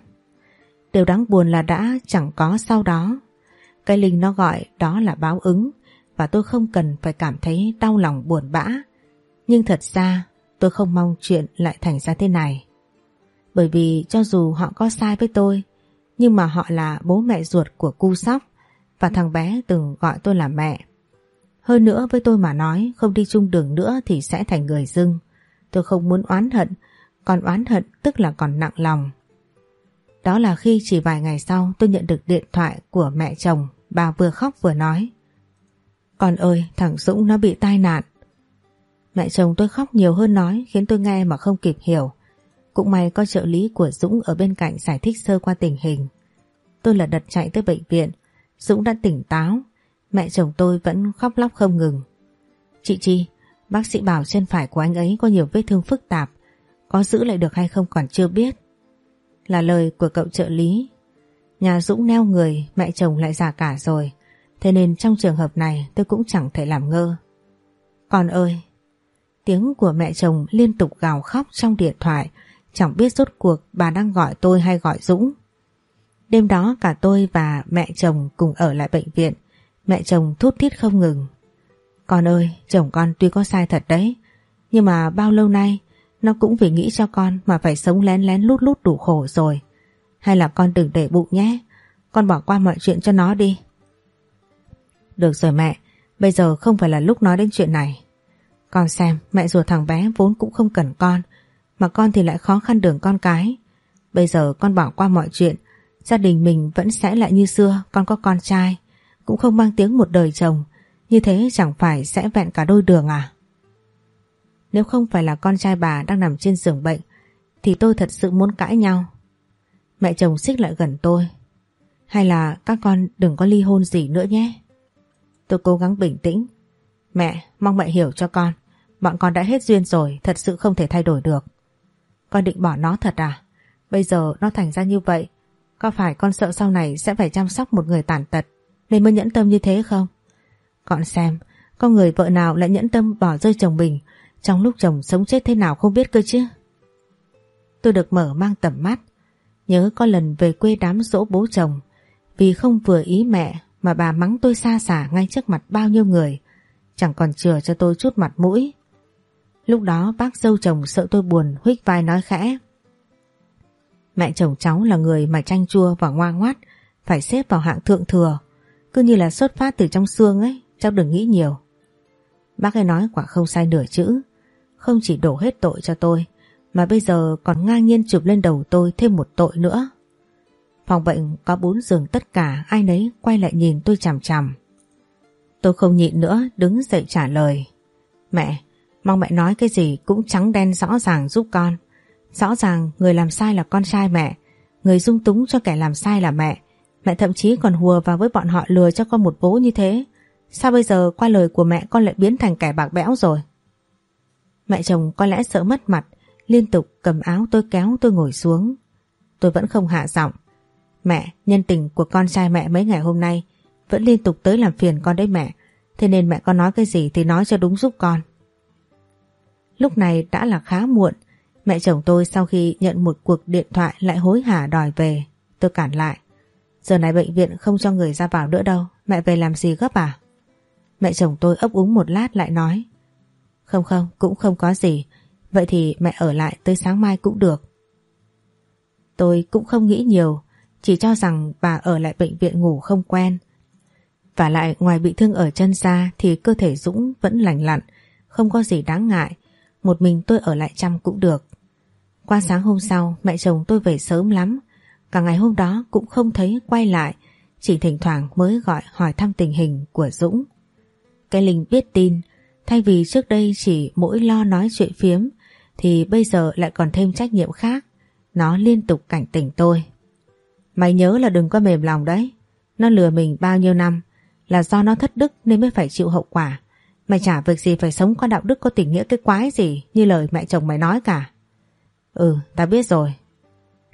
Điều đáng buồn là đã chẳng có sau đó. Cái Linh nó gọi đó là báo ứng và tôi không cần phải cảm thấy đau lòng buồn bã. Nhưng thật ra tôi không mong chuyện lại thành ra thế này. Bởi vì cho dù họ có sai với tôi nhưng mà họ là bố mẹ ruột của cu sóc và thằng bé từng gọi tôi là mẹ. Hơn nữa với tôi mà nói không đi chung đường nữa thì sẽ thành người dưng. Tôi không muốn oán hận, còn oán hận tức là còn nặng lòng. Đó là khi chỉ vài ngày sau tôi nhận được điện thoại của mẹ chồng, bà vừa khóc vừa nói. Con ơi, thằng Dũng nó bị tai nạn. Mẹ chồng tôi khóc nhiều hơn nói khiến tôi nghe mà không kịp hiểu. Cũng may có trợ lý của Dũng ở bên cạnh giải thích sơ qua tình hình. Tôi lật đật chạy tới bệnh viện, Dũng đã tỉnh táo, mẹ chồng tôi vẫn khóc lóc không ngừng. Chị Chi, bác sĩ bảo chân phải của anh ấy có nhiều vết thương phức tạp, có giữ lại được hay không còn chưa biết. Là lời của cậu trợ lý. Nhà Dũng neo người, mẹ chồng lại già cả rồi, thế nên trong trường hợp này tôi cũng chẳng thể làm ngơ. Con ơi! Tiếng của mẹ chồng liên tục gào khóc trong điện thoại, chẳng biết rốt cuộc bà đang gọi tôi hay gọi Dũng. Đêm đó cả tôi và mẹ chồng cùng ở lại bệnh viện, mẹ chồng thút thít không ngừng. Con ơi, chồng con tuy có sai thật đấy, nhưng mà bao lâu nay nó cũng vì nghĩ cho con mà phải sống lén lén lút lút đủ khổ rồi. Hay là con đừng để bụng nhé, con bỏ qua mọi chuyện cho nó đi. Được rồi mẹ, bây giờ không phải là lúc nói đến chuyện này. Con xem, mẹ ruột thằng bé vốn cũng không cần con, mà con thì lại khó khăn đường con cái. Bây giờ con bỏ qua mọi chuyện, gia đình mình vẫn sẽ lại như xưa, con có con trai, cũng không mang tiếng một đời chồng, như thế chẳng phải sẽ vẹn cả đôi đường à? Nếu không phải là con trai bà đang nằm trên giường bệnh, thì tôi thật sự muốn cãi nhau. Mẹ chồng xích lại gần tôi. Hay là các con đừng có ly hôn gì nữa nhé. Tôi cố gắng bình tĩnh. Mẹ, mong mẹ hiểu cho con. Bọn con đã hết duyên rồi, thật sự không thể thay đổi được. Con định bỏ nó thật à? Bây giờ nó thành ra như vậy, có phải con sợ sau này sẽ phải chăm sóc một người tàn tật nên mới nhẫn tâm như thế không? Con xem, con người vợ nào lại nhẫn tâm bỏ rơi chồng mình trong lúc chồng sống chết thế nào không biết cơ chứ? Tôi được mở mang tầm mắt, nhớ có lần về quê đám dỗ bố chồng vì không vừa ý mẹ mà bà mắng tôi xa xả ngay trước mặt bao nhiêu người, chẳng còn chừa cho tôi chút mặt mũi. Lúc đó bác dâu chồng sợ tôi buồn huých vai nói khẽ. Mẹ chồng cháu là người mà chanh chua và ngoan ngoắt, phải xếp vào hạng thượng thừa, cứ như là xuất phát từ trong xương ấy, cháu đừng nghĩ nhiều. Bác ấy nói quả không sai nửa chữ, không chỉ đổ hết tội cho tôi, mà bây giờ còn ngang nhiên chụp lên đầu tôi thêm một tội nữa. Phòng bệnh có bốn giường tất cả ai nấy quay lại nhìn tôi chằm chằm. Tôi không nhịn nữa đứng dậy trả lời. Mẹ, mong mẹ nói cái gì cũng trắng đen rõ ràng giúp con. Rõ ràng người làm sai là con trai mẹ, người dung túng cho kẻ làm sai là mẹ. Mẹ thậm chí còn hùa vào với bọn họ lừa cho con một bố như thế. Sao bây giờ qua lời của mẹ con lại biến thành kẻ bạc bẽo rồi? Mẹ chồng có lẽ sợ mất mặt, liên tục cầm áo tôi kéo tôi ngồi xuống. Tôi vẫn không hạ giọng. Mẹ, nhân tình của con trai mẹ mấy ngày hôm nay vẫn liên tục tới làm phiền con đấy mẹ. Thế nên mẹ con nói cái gì thì nói cho đúng giúp con. Lúc này đã là khá muộn. Mẹ chồng tôi sau khi nhận một cuộc điện thoại lại hối hả đòi về. Tôi cản lại. Giờ này bệnh viện không cho người ra vào nữa đâu. Mẹ về làm gì gấp à? Mẹ chồng tôi ấp úng một lát lại nói. Không không, cũng không có gì. Vậy thì mẹ ở lại tới sáng mai cũng được. Tôi cũng không nghĩ nhiều, chỉ cho rằng bà ở lại bệnh viện ngủ không quen. Và lại ngoài bị thương ở chân ra thì cơ thể Dũng vẫn lành lặn, không có gì đáng ngại. Một mình tôi ở lại chăm cũng được. Qua sáng hôm sau mẹ chồng tôi về sớm lắm. Cả ngày hôm đó cũng không thấy quay lại, chỉ thỉnh thoảng mới gọi hỏi thăm tình hình của Dũng. Cái Linh biết tin, thay vì trước đây chỉ mỗi lo nói chuyện phiếm, thì bây giờ lại còn thêm trách nhiệm khác. Nó liên tục cảnh tỉnh tôi. Mày nhớ là đừng có mềm lòng đấy. Nó lừa mình bao nhiêu năm là do nó thất đức nên mới phải chịu hậu quả. Mày chả việc gì phải sống có đạo đức có tình nghĩa cái quái gì như lời mẹ chồng mày nói cả. Ừ, ta biết rồi.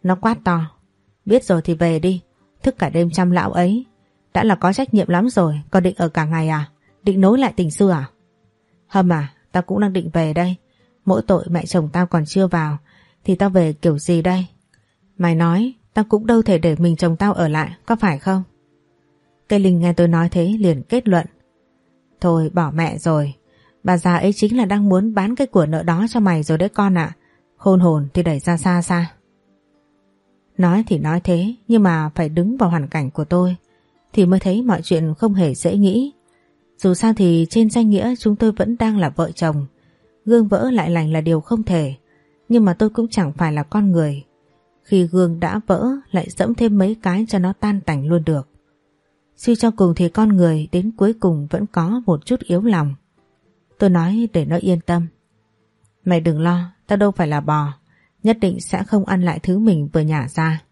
Nó quát to. Biết rồi thì về đi. Thức cả đêm chăm lão ấy. Đã là có trách nhiệm lắm rồi, còn định ở cả ngày à? Định nối lại tình xưa à? Hâm à, tao cũng đang định về đây. Mỗi tội mẹ chồng tao còn chưa vào, thì tao về kiểu gì đây? Mày nói, tao cũng đâu thể để mình chồng tao ở lại, có phải không? Cây Linh nghe tôi nói thế liền kết luận. Thôi bỏ mẹ rồi, bà già ấy chính là đang muốn bán cái của nợ đó cho mày rồi đấy con ạ. Khôn hồn thì đẩy ra xa xa. Nói thì nói thế, nhưng mà phải đứng vào hoàn cảnh của tôi, thì mới thấy mọi chuyện không hề dễ nghĩ. Dù sao thì trên danh nghĩa chúng tôi vẫn đang là vợ chồng. Gương vỡ lại lành là điều không thể. Nhưng mà tôi cũng chẳng phải là con người. Khi gương đã vỡ lại dẫm thêm mấy cái cho nó tan tành luôn được. Suy cho cùng thì con người đến cuối cùng vẫn có một chút yếu lòng. Tôi nói để nó yên tâm. Mày đừng lo, tao đâu phải là bò. Nhất định sẽ không ăn lại thứ mình vừa nhả ra.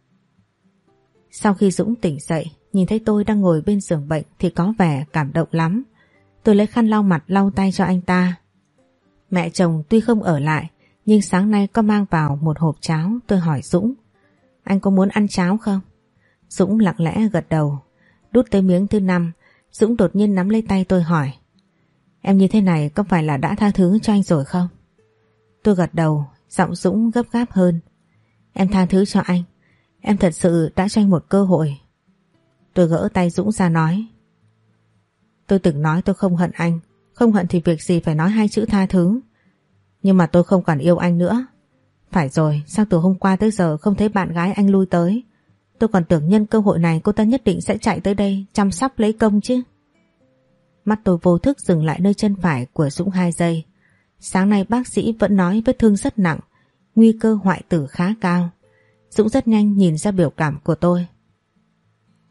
Sau khi Dũng tỉnh dậy, nhìn thấy tôi đang ngồi bên giường bệnh thì có vẻ cảm động lắm. Tôi lấy khăn lau mặt lau tay cho anh ta. Mẹ chồng tuy không ở lại, nhưng sáng nay có mang vào một hộp cháo tôi hỏi Dũng. Anh có muốn ăn cháo không? Dũng lặng lẽ gật đầu. Đút tới miếng thứ năm, Dũng đột nhiên nắm lấy tay tôi hỏi. Em như thế này có phải là đã tha thứ cho anh rồi không? Tôi gật đầu, giọng Dũng gấp gáp hơn. Em tha thứ cho anh. Em thật sự đã cho anh một cơ hội. Tôi gỡ tay Dũng ra nói. Tôi từng nói tôi không hận anh. Không hận thì việc gì phải nói hai chữ tha thứ. Nhưng mà tôi không còn yêu anh nữa. Phải rồi, sao từ hôm qua tới giờ không thấy bạn gái anh lui tới. Tôi còn tưởng nhân cơ hội này cô ta nhất định sẽ chạy tới đây chăm sóc lấy công chứ. Mắt tôi vô thức dừng lại nơi chân phải của Dũng 2 giây. Sáng nay bác sĩ vẫn nói vết thương rất nặng, nguy cơ hoại tử khá cao. Dũng rất nhanh nhìn ra biểu cảm của tôi.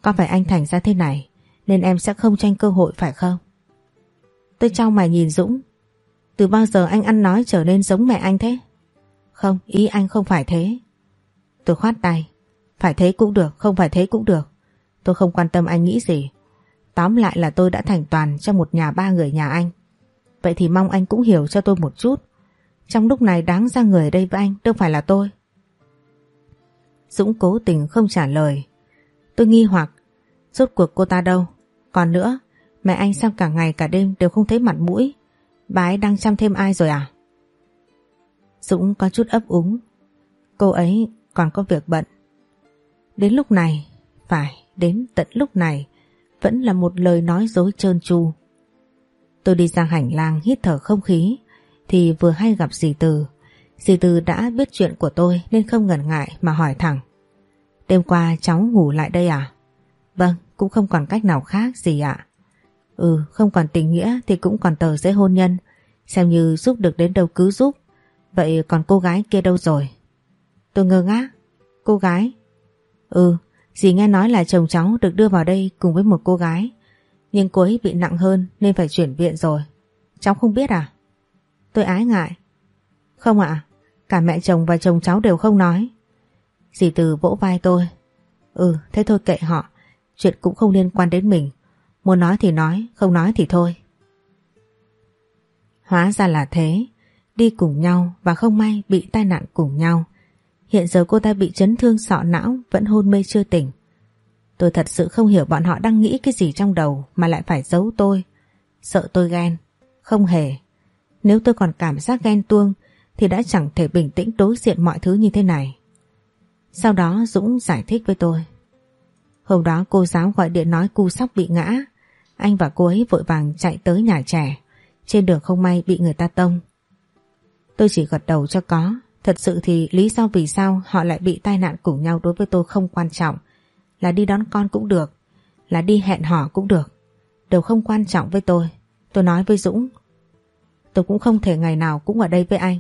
Có phải anh thành ra thế này nên em sẽ không tranh cơ hội phải không? Tôi trao mày nhìn Dũng. Từ bao giờ anh ăn nói trở nên giống mẹ anh thế? Không, ý anh không phải thế. Tôi khoát tay. Phải thế cũng được, không phải thế cũng được. Tôi không quan tâm anh nghĩ gì. Tóm lại là tôi đã thành toàn cho một nhà ba người nhà anh. Vậy thì mong anh cũng hiểu cho tôi một chút. Trong lúc này đáng ra người đây với anh đâu phải là tôi. Dũng cố tình không trả lời. Tôi nghi hoặc, rốt cuộc cô ta đâu? Còn nữa, mẹ anh sao cả ngày cả đêm đều không thấy mặt mũi? Bà ấy đang chăm thêm ai rồi à? Dũng có chút ấp úng. Cô ấy còn có việc bận. Đến lúc này, phải, đến tận lúc này, vẫn là một lời nói dối trơn tru. Tôi đi sang hành lang hít thở không khí, thì vừa hay gặp dì Từ. Dì Từ đã biết chuyện của tôi nên không ngần ngại mà hỏi thẳng. Đêm qua cháu ngủ lại đây à? Vâng, cũng không còn cách nào khác gì ạ. Ừ, không còn tình nghĩa thì cũng còn tờ giấy hôn nhân. Xem như giúp được đến đâu cứ giúp. Vậy còn cô gái kia đâu rồi? Tôi ngơ ngác. Cô gái? Ừ, dì nghe nói là chồng cháu được đưa vào đây cùng với một cô gái. Nhưng cô ấy bị nặng hơn nên phải chuyển viện rồi. Cháu không biết à? Tôi ái ngại. Không ạ, cả mẹ chồng và chồng cháu đều không nói. Dì từ vỗ vai tôi. Ừ, thế thôi kệ họ. Chuyện cũng không liên quan đến mình. Muốn nói thì nói, không nói thì thôi. Hóa ra là thế. Đi cùng nhau và không may bị tai nạn cùng nhau. Hiện giờ cô ta bị chấn thương sọ não vẫn hôn mê chưa tỉnh. Tôi thật sự không hiểu bọn họ đang nghĩ cái gì trong đầu mà lại phải giấu tôi. Sợ tôi ghen. Không hề. Nếu tôi còn cảm giác ghen tuông thì đã chẳng thể bình tĩnh đối diện mọi thứ như thế này. Sau đó Dũng giải thích với tôi. Hôm đó cô giáo gọi điện nói cu sóc bị ngã. Anh và cô ấy vội vàng chạy tới nhà trẻ. Trên đường không may bị người ta tông. Tôi chỉ gật đầu cho có. Thật sự thì lý do vì sao họ lại bị tai nạn cùng nhau đối với tôi không quan trọng. Là đi đón con cũng được. Là đi hẹn hò cũng được. Đều không quan trọng với tôi. Tôi nói với Dũng. Tôi cũng không thể ngày nào cũng ở đây với anh.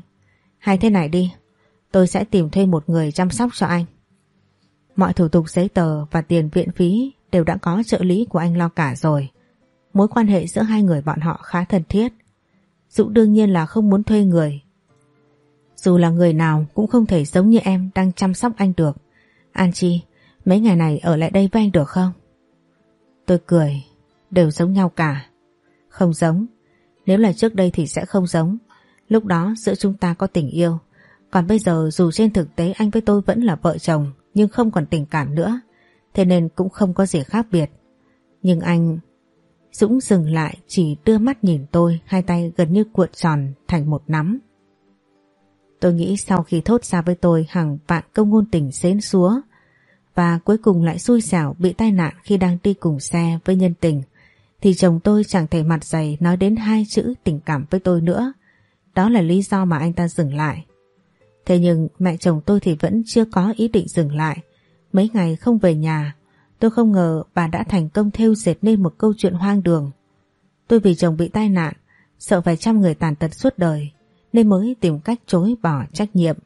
Hay thế này đi. Tôi sẽ tìm thêm một người chăm sóc cho anh. Mọi thủ tục giấy tờ và tiền viện phí đều đã có trợ lý của anh lo cả rồi. Mối quan hệ giữa hai người bọn họ khá thân thiết. Dũng đương nhiên là không muốn thuê người. Dù là người nào cũng không thể giống như em đang chăm sóc anh được. An Chi, mấy ngày này ở lại đây với anh được không? Tôi cười, đều giống nhau cả. Không giống, nếu là trước đây thì sẽ không giống. Lúc đó giữa chúng ta có tình yêu. Còn bây giờ dù trên thực tế anh với tôi vẫn là vợ chồng nhưng không còn tình cảm nữa. Thế nên cũng không có gì khác biệt. Nhưng anh... Dũng dừng lại, chỉ đưa mắt nhìn tôi, hai tay gần như cuộn tròn thành một nắm. Tôi nghĩ sau khi thốt ra với tôi hàng vạn câu ngôn tình xến xúa, và cuối cùng lại xui xẻo bị tai nạn khi đang đi cùng xe với nhân tình, thì chồng tôi chẳng thể mặt dày nói đến hai chữ tình cảm với tôi nữa. Đó là lý do mà anh ta dừng lại. Thế nhưng mẹ chồng tôi thì vẫn chưa có ý định dừng lại. Mấy ngày không về nhà, tôi không ngờ bà đã thành công theo dệt nên một câu chuyện hoang đường. Tôi vì chồng bị tai nạn, sợ vài trăm người tàn tật suốt đời, nên mới tìm cách chối bỏ trách nhiệm.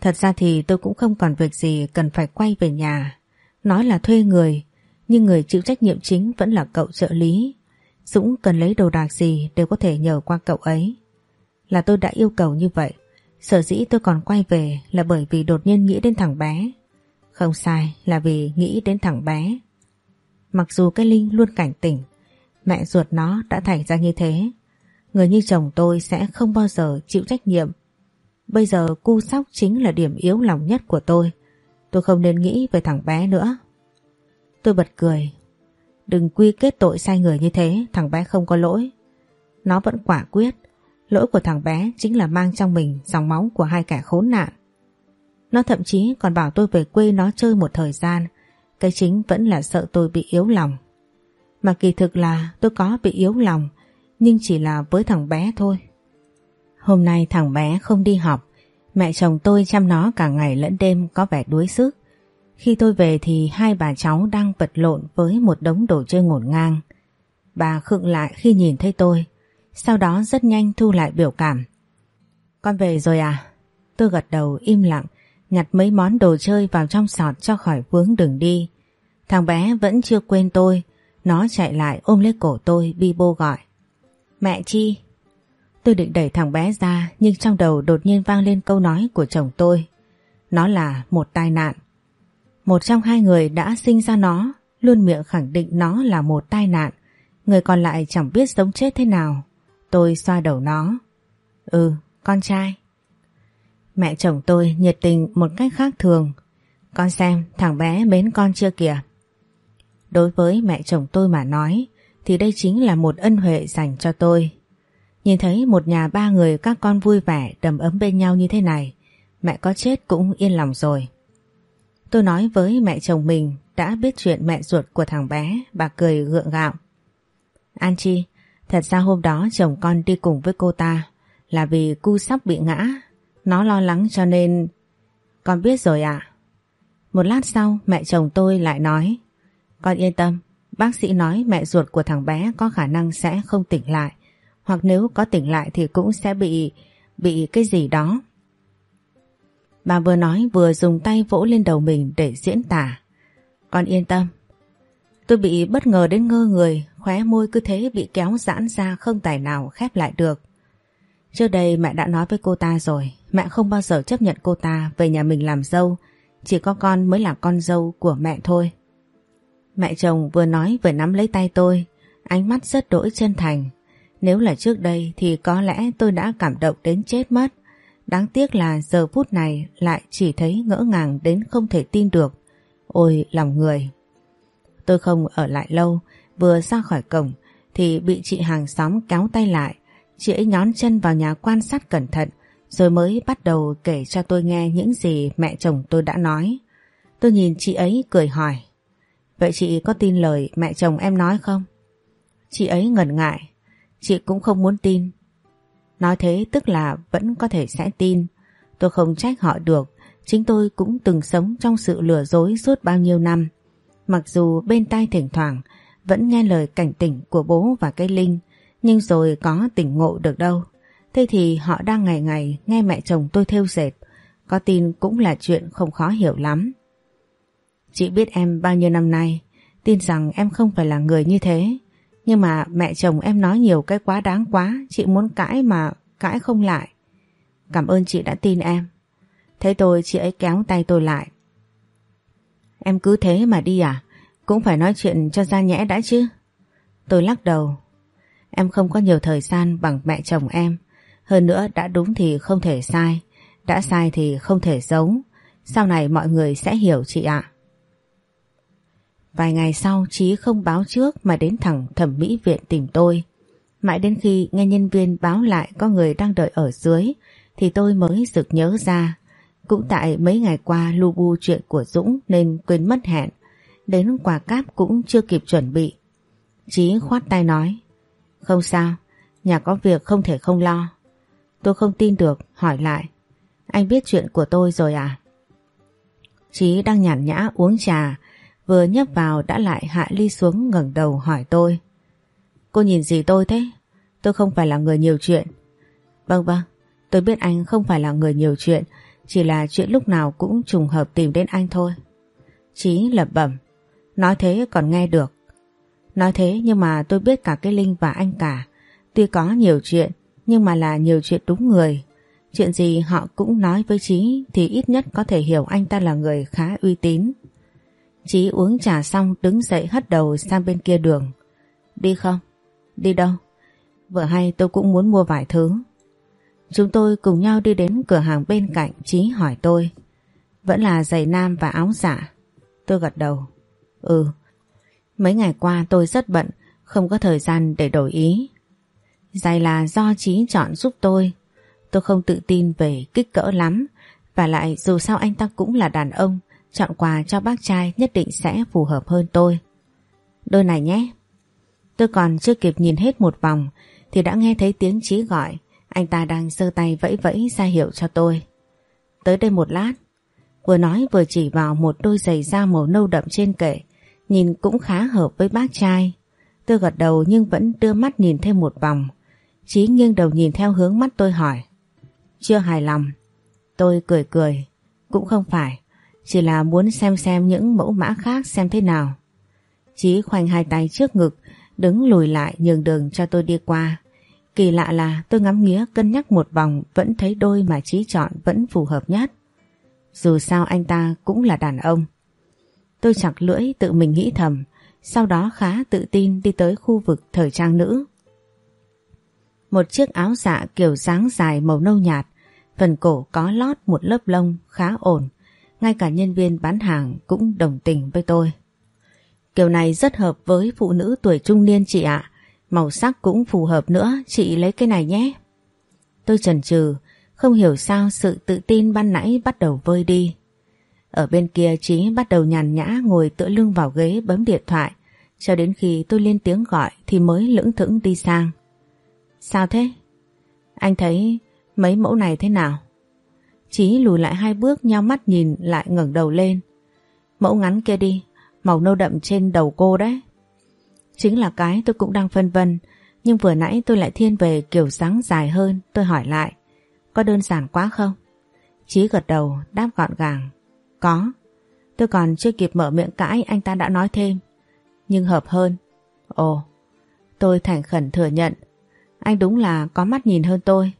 Thật ra thì tôi cũng không còn việc gì cần phải quay về nhà. Nói là thuê người, nhưng người chịu trách nhiệm chính vẫn là cậu trợ lý. Dũng cần lấy đồ đạc gì đều có thể nhờ qua cậu ấy. Là tôi đã yêu cầu như vậy. Sở dĩ tôi còn quay về là bởi vì đột nhiên nghĩ đến thằng bé. Không sai là vì nghĩ đến thằng bé. Mặc dù cái Linh luôn cảnh tỉnh, mẹ ruột nó đã thành ra như thế. Người như chồng tôi sẽ không bao giờ chịu trách nhiệm. Bây giờ cu sóc chính là điểm yếu lòng nhất của tôi. Tôi không nên nghĩ về thằng bé nữa. Tôi bật cười. Đừng quy kết tội sai người như thế, thằng bé không có lỗi. Nó vẫn quả quyết. Lỗi của thằng bé chính là mang trong mình dòng máu của hai kẻ khốn nạn. Nó thậm chí còn bảo tôi về quê nó chơi một thời gian. Cái chính vẫn là sợ tôi bị yếu lòng. Mà kỳ thực là tôi có bị yếu lòng, nhưng chỉ là với thằng bé thôi. Hôm nay thằng bé không đi học, mẹ chồng tôi chăm nó cả ngày lẫn đêm có vẻ đuối sức. Khi tôi về thì hai bà cháu đang vật lộn với một đống đồ chơi ngổn ngang. Bà khựng lại khi nhìn thấy tôi, sau đó rất nhanh thu lại biểu cảm. Con về rồi à? Tôi gật đầu im lặng, nhặt mấy món đồ chơi vào trong sọt cho khỏi vướng đường đi. Thằng bé vẫn chưa quên tôi, nó chạy lại ôm lấy cổ tôi bi bô gọi. Mẹ Chi! Tôi định đẩy thằng bé ra nhưng trong đầu đột nhiên vang lên câu nói của chồng tôi. Nó là một tai nạn. Một trong hai người đã sinh ra nó, luôn miệng khẳng định nó là một tai nạn. Người còn lại chẳng biết sống chết thế nào. Tôi xoa đầu nó. Ừ, con trai. Mẹ chồng tôi nhiệt tình một cách khác thường. Con xem thằng bé mến con chưa kìa. Đối với mẹ chồng tôi mà nói thì đây chính là một ân huệ dành cho tôi. Nhìn thấy một nhà ba người các con vui vẻ đầm ấm bên nhau như thế này mẹ có chết cũng yên lòng rồi. Tôi nói với mẹ chồng mình đã biết chuyện mẹ ruột của thằng bé bà cười gượng gạo. An Chi, thật ra hôm đó chồng con đi cùng với cô ta là vì cu sắp bị ngã nó lo lắng cho nên... Con biết rồi ạ. Một lát sau mẹ chồng tôi lại nói Con yên tâm, bác sĩ nói mẹ ruột của thằng bé có khả năng sẽ không tỉnh lại hoặc nếu có tỉnh lại thì cũng sẽ bị... bị cái gì đó. Bà vừa nói vừa dùng tay vỗ lên đầu mình để diễn tả. Con yên tâm. Tôi bị bất ngờ đến ngơ người, khóe môi cứ thế bị kéo giãn ra không tài nào khép lại được. Trước đây mẹ đã nói với cô ta rồi, mẹ không bao giờ chấp nhận cô ta về nhà mình làm dâu, chỉ có con mới là con dâu của mẹ thôi. Mẹ chồng vừa nói vừa nắm lấy tay tôi, ánh mắt rất đỗi chân thành. Nếu là trước đây thì có lẽ tôi đã cảm động đến chết mất. Đáng tiếc là giờ phút này lại chỉ thấy ngỡ ngàng đến không thể tin được. Ôi lòng người. Tôi không ở lại lâu, vừa ra khỏi cổng thì bị chị hàng xóm kéo tay lại. Chị ấy nhón chân vào nhà quan sát cẩn thận rồi mới bắt đầu kể cho tôi nghe những gì mẹ chồng tôi đã nói. Tôi nhìn chị ấy cười hỏi. Vậy chị có tin lời mẹ chồng em nói không? Chị ấy ngần ngại. Chị cũng không muốn tin. Nói thế tức là vẫn có thể sẽ tin. Tôi không trách họ được. Chính tôi cũng từng sống trong sự lừa dối suốt bao nhiêu năm. Mặc dù bên tai thỉnh thoảng vẫn nghe lời cảnh tỉnh của bố và cây Linh nhưng rồi có tỉnh ngộ được đâu. Thế thì họ đang ngày ngày nghe mẹ chồng tôi thêu dệt, có tin cũng là chuyện không khó hiểu lắm. Chị biết em bao nhiêu năm nay, tin rằng em không phải là người như thế. Nhưng mà mẹ chồng em nói nhiều cái quá đáng quá, chị muốn cãi mà cãi không lại. Cảm ơn chị đã tin em. Thế tôi chị ấy kéo tay tôi lại. Em cứ thế mà đi à? Cũng phải nói chuyện cho ra nhẽ đã chứ. Tôi lắc đầu. Em không có nhiều thời gian bằng mẹ chồng em. Hơn nữa đã đúng thì không thể sai, đã sai thì không thể giấu. Sau này mọi người sẽ hiểu chị ạ. Vài ngày sau Chí không báo trước mà đến thẳng thẩm mỹ viện tìm tôi. Mãi đến khi nghe nhân viên báo lại có người đang đợi ở dưới thì tôi mới rực nhớ ra. Cũng tại mấy ngày qua lu bu chuyện của Dũng nên quên mất hẹn. Đến quà cáp cũng chưa kịp chuẩn bị. Chí khoát tay nói Không sao, nhà có việc không thể không lo. Tôi không tin được, hỏi lại. Anh biết chuyện của tôi rồi à? Chí đang nhàn nhã uống trà, vừa nhấp vào đã lại hạ ly xuống ngẩng đầu hỏi tôi. Cô nhìn gì tôi thế? Tôi không phải là người nhiều chuyện. Vâng vâng, tôi biết anh không phải là người nhiều chuyện, chỉ là chuyện lúc nào cũng trùng hợp tìm đến anh thôi. Chí lẩm bẩm, nói thế còn nghe được. Nói thế nhưng mà tôi biết cả cái Linh và anh cả. Tuy có nhiều chuyện nhưng mà là nhiều chuyện đúng người. Chuyện gì họ cũng nói với Chí thì ít nhất có thể hiểu anh ta là người khá uy tín. Chí uống trà xong đứng dậy hất đầu sang bên kia đường. Đi không? Đi đâu? Vừa hay tôi cũng muốn mua vài thứ. Chúng tôi cùng nhau đi đến cửa hàng bên cạnh Chí hỏi tôi. Vẫn là giày nam và áo dạ. Tôi gật đầu. Ừ. Mấy ngày qua tôi rất bận, không có thời gian để đổi ý. Giày là do Chí chọn giúp tôi. Tôi không tự tin về kích cỡ lắm. Và lại dù sao anh ta cũng là đàn ông, chọn quà cho bác trai nhất định sẽ phù hợp hơn tôi. Đôi này nhé. Tôi còn chưa kịp nhìn hết một vòng thì đã nghe thấy tiếng Chí gọi. Anh ta đang giơ tay vẫy vẫy ra hiệu cho tôi. Tới đây một lát. Vừa nói vừa chỉ vào một đôi giày da màu nâu đậm trên kệ. Nhìn cũng khá hợp với bác trai. Tôi gật đầu nhưng vẫn đưa mắt nhìn thêm một vòng. Chí nghiêng đầu nhìn theo hướng mắt tôi hỏi. Chưa hài lòng. Tôi cười cười. Cũng không phải. Chỉ là muốn xem xem những mẫu mã khác xem thế nào. Chí khoanh hai tay trước ngực, đứng lùi lại nhường đường cho tôi đi qua. Kỳ lạ là tôi ngắm nghía cân nhắc một vòng vẫn thấy đôi mà trí chọn vẫn phù hợp nhất. Dù sao anh ta cũng là đàn ông. Tôi chặt lưỡi tự mình nghĩ thầm, sau đó khá tự tin đi tới khu vực thời trang nữ. Một chiếc áo dạ kiểu dáng dài màu nâu nhạt, phần cổ có lót một lớp lông khá ổn, ngay cả nhân viên bán hàng cũng đồng tình với tôi. Kiểu này rất hợp với phụ nữ tuổi trung niên chị ạ, màu sắc cũng phù hợp nữa, chị lấy cái này nhé. Tôi chần chừ, không hiểu sao sự tự tin ban nãy bắt đầu vơi đi. Ở bên kia Trí bắt đầu nhàn nhã ngồi tựa lưng vào ghế bấm điện thoại, cho đến khi tôi lên tiếng gọi thì mới lững thững đi sang. Sao thế? Anh thấy mấy mẫu này thế nào? Chí lùi lại hai bước nhau mắt nhìn lại ngẩng đầu lên. Mẫu ngắn kia đi, màu nâu đậm trên đầu cô đấy. Chính là cái tôi cũng đang phân vân, nhưng vừa nãy tôi lại thiên về kiểu dáng dài hơn, tôi hỏi lại. Có đơn giản quá không? Chí gật đầu, đáp gọn gàng. Có. Tôi còn chưa kịp mở miệng cãi anh ta đã nói thêm. Nhưng hợp hơn. Ồ, tôi thành khẩn thừa nhận. Anh đúng là có mắt nhìn hơn tôi.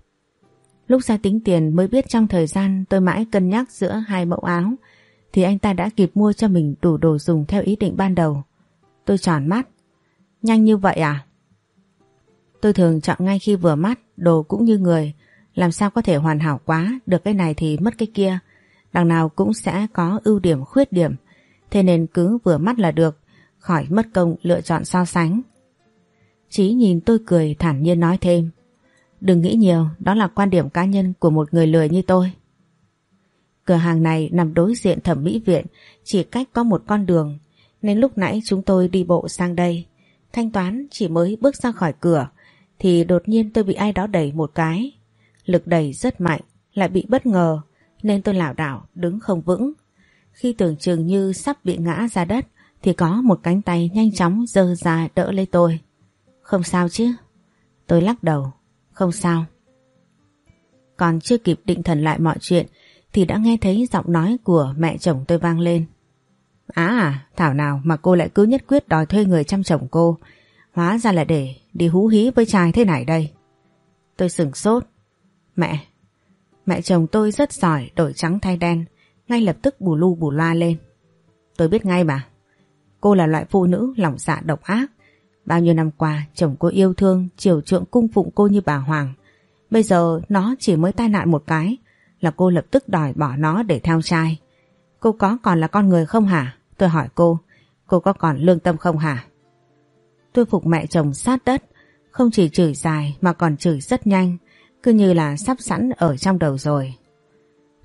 Lúc ra tính tiền mới biết trong thời gian tôi mãi cân nhắc giữa hai mẫu áo thì anh ta đã kịp mua cho mình đủ đồ dùng theo ý định ban đầu. Tôi tròn mắt. Nhanh như vậy à? Tôi thường chọn ngay khi vừa mắt, đồ cũng như người. Làm sao có thể hoàn hảo quá, được cái này thì mất cái kia. Đằng nào cũng sẽ có ưu điểm khuyết điểm. Thế nên cứ vừa mắt là được, khỏi mất công lựa chọn so sánh. Chí nhìn tôi cười thản nhiên nói thêm. Đừng nghĩ nhiều, đó là quan điểm cá nhân của một người lười như tôi. Cửa hàng này nằm đối diện thẩm mỹ viện, chỉ cách có một con đường, nên lúc nãy chúng tôi đi bộ sang đây. Thanh toán chỉ mới bước ra khỏi cửa, thì đột nhiên tôi bị ai đó đẩy một cái. Lực đẩy rất mạnh, lại bị bất ngờ, nên tôi lảo đảo đứng không vững. Khi tưởng chừng như sắp bị ngã ra đất, thì có một cánh tay nhanh chóng giơ ra đỡ lấy tôi. Không sao chứ? Tôi lắc đầu, không sao. Còn chưa kịp định thần lại mọi chuyện thì đã nghe thấy giọng nói của mẹ chồng tôi vang lên. Á à, thảo nào mà cô lại cứ nhất quyết đòi thuê người chăm chồng cô. Hóa ra là để đi hú hí với trai thế này đây. Tôi sửng sốt. Mẹ, mẹ chồng tôi rất giỏi đổi trắng thay đen, ngay lập tức bù lu bù loa lên. Tôi biết ngay mà. Cô là loại phụ nữ lòng dạ độc ác. Bao nhiêu năm qua chồng cô yêu thương, chiều chuộng cung phụng cô như bà Hoàng. Bây giờ nó chỉ mới tai nạn một cái là cô lập tức đòi bỏ nó để theo trai. Cô có còn là con người không hả? Tôi hỏi cô, cô có còn lương tâm không hả? Tôi phục mẹ chồng sát đất, không chỉ chửi dài mà còn chửi rất nhanh, cứ như là sắp sẵn ở trong đầu rồi.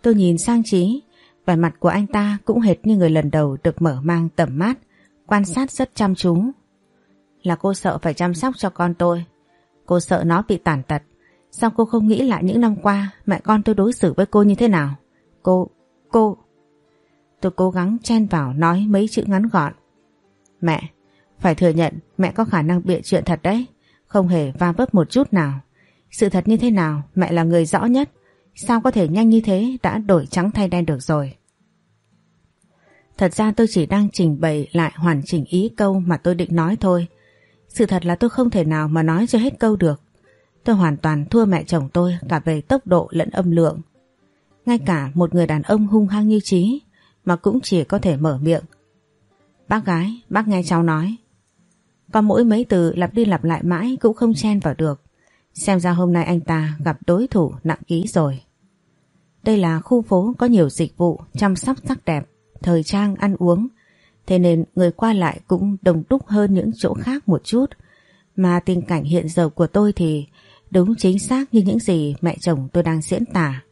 Tôi nhìn sang Trí, vẻ mặt của anh ta cũng hệt như người lần đầu được mở mang tầm mắt, quan sát rất chăm chú. Là cô sợ phải chăm sóc cho con tôi, cô sợ nó bị tàn tật, Sao cô không nghĩ lại những năm qua mẹ con tôi đối xử với cô như thế nào? Cô, cô... Tôi cố gắng chen vào nói mấy chữ ngắn gọn. Mẹ, phải thừa nhận mẹ có khả năng bịa chuyện thật đấy, không hề va vấp một chút nào. Sự thật như thế nào mẹ là người rõ nhất, Sao có thể nhanh như thế đã đổi trắng thay đen được rồi? Thật ra tôi chỉ đang trình bày lại hoàn chỉnh ý câu mà tôi định nói thôi. Sự thật là tôi không thể nào mà nói cho hết câu được. Tôi hoàn toàn thua mẹ chồng tôi cả về tốc độ lẫn âm lượng. Ngay cả một người đàn ông hung hăng như trí mà cũng chỉ có thể mở miệng. Bác gái, bác nghe cháu nói. Có mỗi mấy từ lặp đi lặp lại mãi cũng không chen vào được. Xem ra hôm nay anh ta gặp đối thủ nặng ký rồi. Đây là khu phố có nhiều dịch vụ chăm sóc sắc đẹp, thời trang ăn uống. Thế nên người qua lại cũng đông đúc hơn những chỗ khác một chút. Mà tình cảnh hiện giờ của tôi thì đúng chính xác như những gì mẹ chồng tôi đang diễn tả.